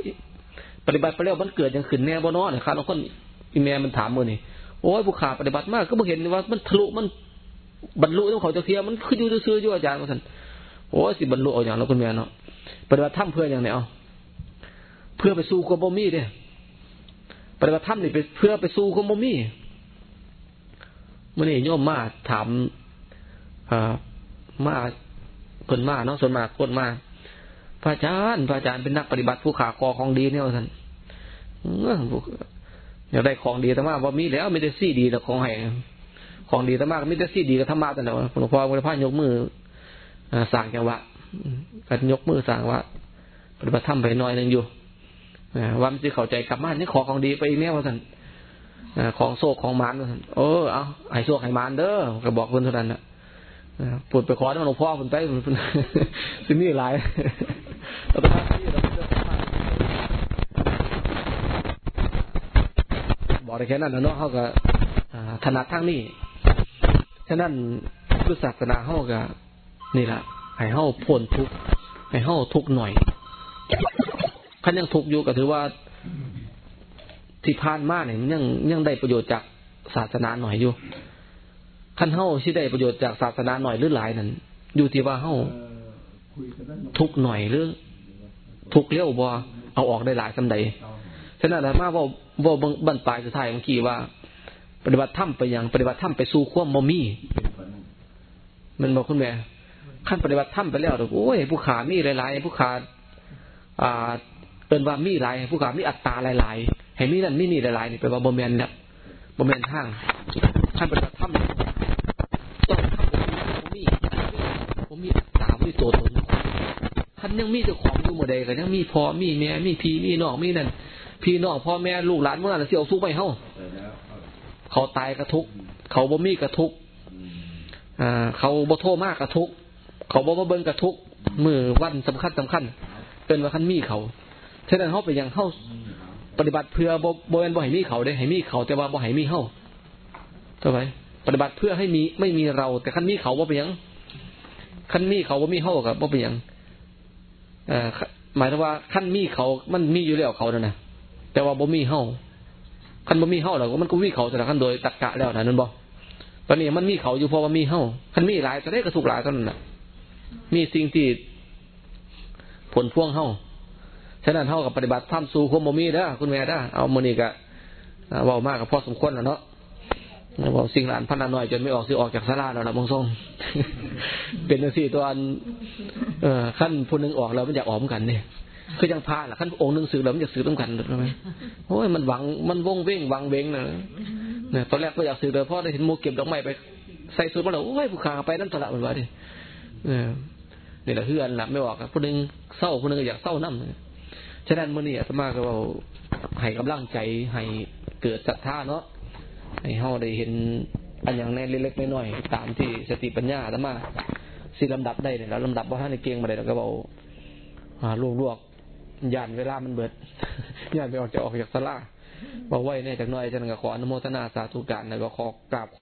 ปฏิบัติไปแล้วมันเกิดย่างขึ้นแน่บ่เนาะนะครับแล้วคนอีเมลมันถามมือนี่โอ้ยผู้ขาปฏิบัติมากก็บ่เห็นว่า มันทะลุมันบรรลุต้องเขาจะเทียมันคืออยู่ซื่ออยู่อาจารย์ว่าท่านโอ้ยสิบรรลุเอาอย่างแล้วคุณแม่เนาะปฏิบัติธรรมเพื่ออย่างไหนเอา พื่อไปสู่ความบ่มีเด้ปฏิบัติธรรมนี่เพื่อไปสู่ความบ่มีมื่อนี้โยมมาถามอ่ามาคนมาเนาะส่วนมากคนมาพระอาจารย์พระอาจารย์เป็นนักปฏิบัติผู้ขาคอของดีเนี่ยท่านอยากได้ของดีแต่ว่าว่ามีแล้วม่ได้ซี่ดีแต่ของแห่ของดีแต่มาม่ได้ซี่ดีกับธรรมะแต่เนาะหลวงพ่อพระพายกมือสั่งจังหวะกันยกมือสั่งว่าปฏิบัติธรรมไปหน่อยหนึ่งอยู่ ว่ามันจะเข้าใจกลับมานี่ขอของดีไปอีกแน่ว่าท่านของโศกของมารท่านเออเอาไอ้โศกไอ้มารเด้อก็บอกเพื่อนเท่านั้นนะพูดไปขอหลวงพ่อคุณไปสิ่งนี้หลายเราไปทำที่เราบอกได้แค่นั้นนะเนาะเขาก็ถนัดทางนี้ฉะนั้นพุทธศาสนาเขาก็นี่แหละให้เขาพ้นทุกให้เขาทุกหน่อย ขันยังทุกอยู่ก็ถือว่าที่ผ่านมาเนี่ยยังยังได้ประโยชน์จากศาสนาหน่อยอยู่ขันเฮาที่ได้ประโยชน์จากศาสนาหน่อยหรือหลายนั้น อยู่ที่ว่าเฮาทุกหน่อยหรือ ทุกเลี้ยวบ่เอาออกได้หลายสำใดฉะนั้นมาว่าว่าบันปลายสุดท้ายเมื่อกี้ว่า ปฏิบัติธรรมไปยังปฏิบัติธรรมไปสู่ความมมีมันบอกคุณแม่ขั้นปฏิบัติธรรมไปแล้วโอ้ยผู้ขามีหลาย ๆ ผู้ขาอ่า เป็นว่ามีหลายผู้ขามีอัตตาหลายๆให้มีนั่นมีนี่หลายๆนี่แปลว่าบ่แม่นเนี่ยบ่แม่นทางขั้นเปฏิบัติธรรมต้องทำเป็นมีผมมีอัตตามีตัวตนท่านยังมีเจ้าของอยู่หมดเลยก็ยังมีพ่อมีแม่มีพี่มีน้องมีนั่นพี่น้องพ่อแม่ลูกหลานเมื่อนั้นเสียวทุกไปเฮาเขาตายกระทุกเขาบ่มีกระทุกอ่าเขาบ่โทษมากกระทุกเขาบ่มาเบิ่งกระทุกมือวันสำคัญสำคัญเป็นว่าคันมีเขา ฉะนั้นเขาไปยังเข้าปฏิบัติเพื่อบ่บ่เป็นบ่ให้มีเขาได้ให้มีเขาแต่ว่าบ่ให้มีเฮาเข้าไปปฏิบัติเพื่อให้มีไม่มีเรา แต่ขั้นมีเขาว่าเป็นยังขั้นมีเขาว่ามีเฮากับว่าเป็นยังเอ่อหมายถึงว่าขั้นมีเขา มันมีอยู่แล้วเขานั่นนะแต่ว่าบ่มีเฮาขั้นบ่มีเฮาแล้วมันก็มีเขาแต่ขั้นโดยตรรกะแล้วนะนั่นบ่ตอนนี้มันมีเขาอยู่เพราะว่ามีเฮาขั้นมีหลายจะได้กระสุกหลายตอนนั้นน่ะมีสิ่งที่ผลพ่วงเฮา ฉะนั้นเฮากับปฏิบัติทำสู่ความบ่มีเด้อคุณแม่เด้อเอามือนี้กะเว้ามากกับพอสมควรแล้วเนาะบอกสิ่งหลานพันน้อยจนไม่ออกสิออกจากสลาแล้วนะมงทรงเป็นสี่ตัวอันเออขั้นผู้นึงออกแล้วมันอยากออมกันเนี่ยคือยังพาล่ะขั้นองค์หนึ่งสื่อแล้วมันอยากสื่อต้องกันใช่ไหมโอ้ยมันหวังมันวงเว้งวังเวงนะเนี่ยตอนแรกก็อยากสื่อเลยพราะได้เห็นโมเก็บดอกไม้ไปใส่สุดมาแล้วโอ้ยผู้ขาไปนั่นตละมันวะดิเนี่ยนี่แหละเฮือนหลับไม่ออกผู้นึงเศร้าผู้นึงอยากเศร้านั่ ฉะนั้นเมื่อนี้อาตมาก็เอาให้กำลังใจให้เกิดศรัทธาเนาะให้เฮาได้เห็นอันอย่างแน่เล็กๆน้อยๆตามที่สติปัญญาธรรมาสิลำดับได้เนี่ยแล้วลำดับว่าท่านในเก่งมาได้เราก็บอกลวกลวกยานเวลามันเบิดยานไปออกจะออกจากสลาบอกไว้เนี่ยจากน้อยจันก็ขออนุโมทนาสาธุการแล้วก็ขอกราบ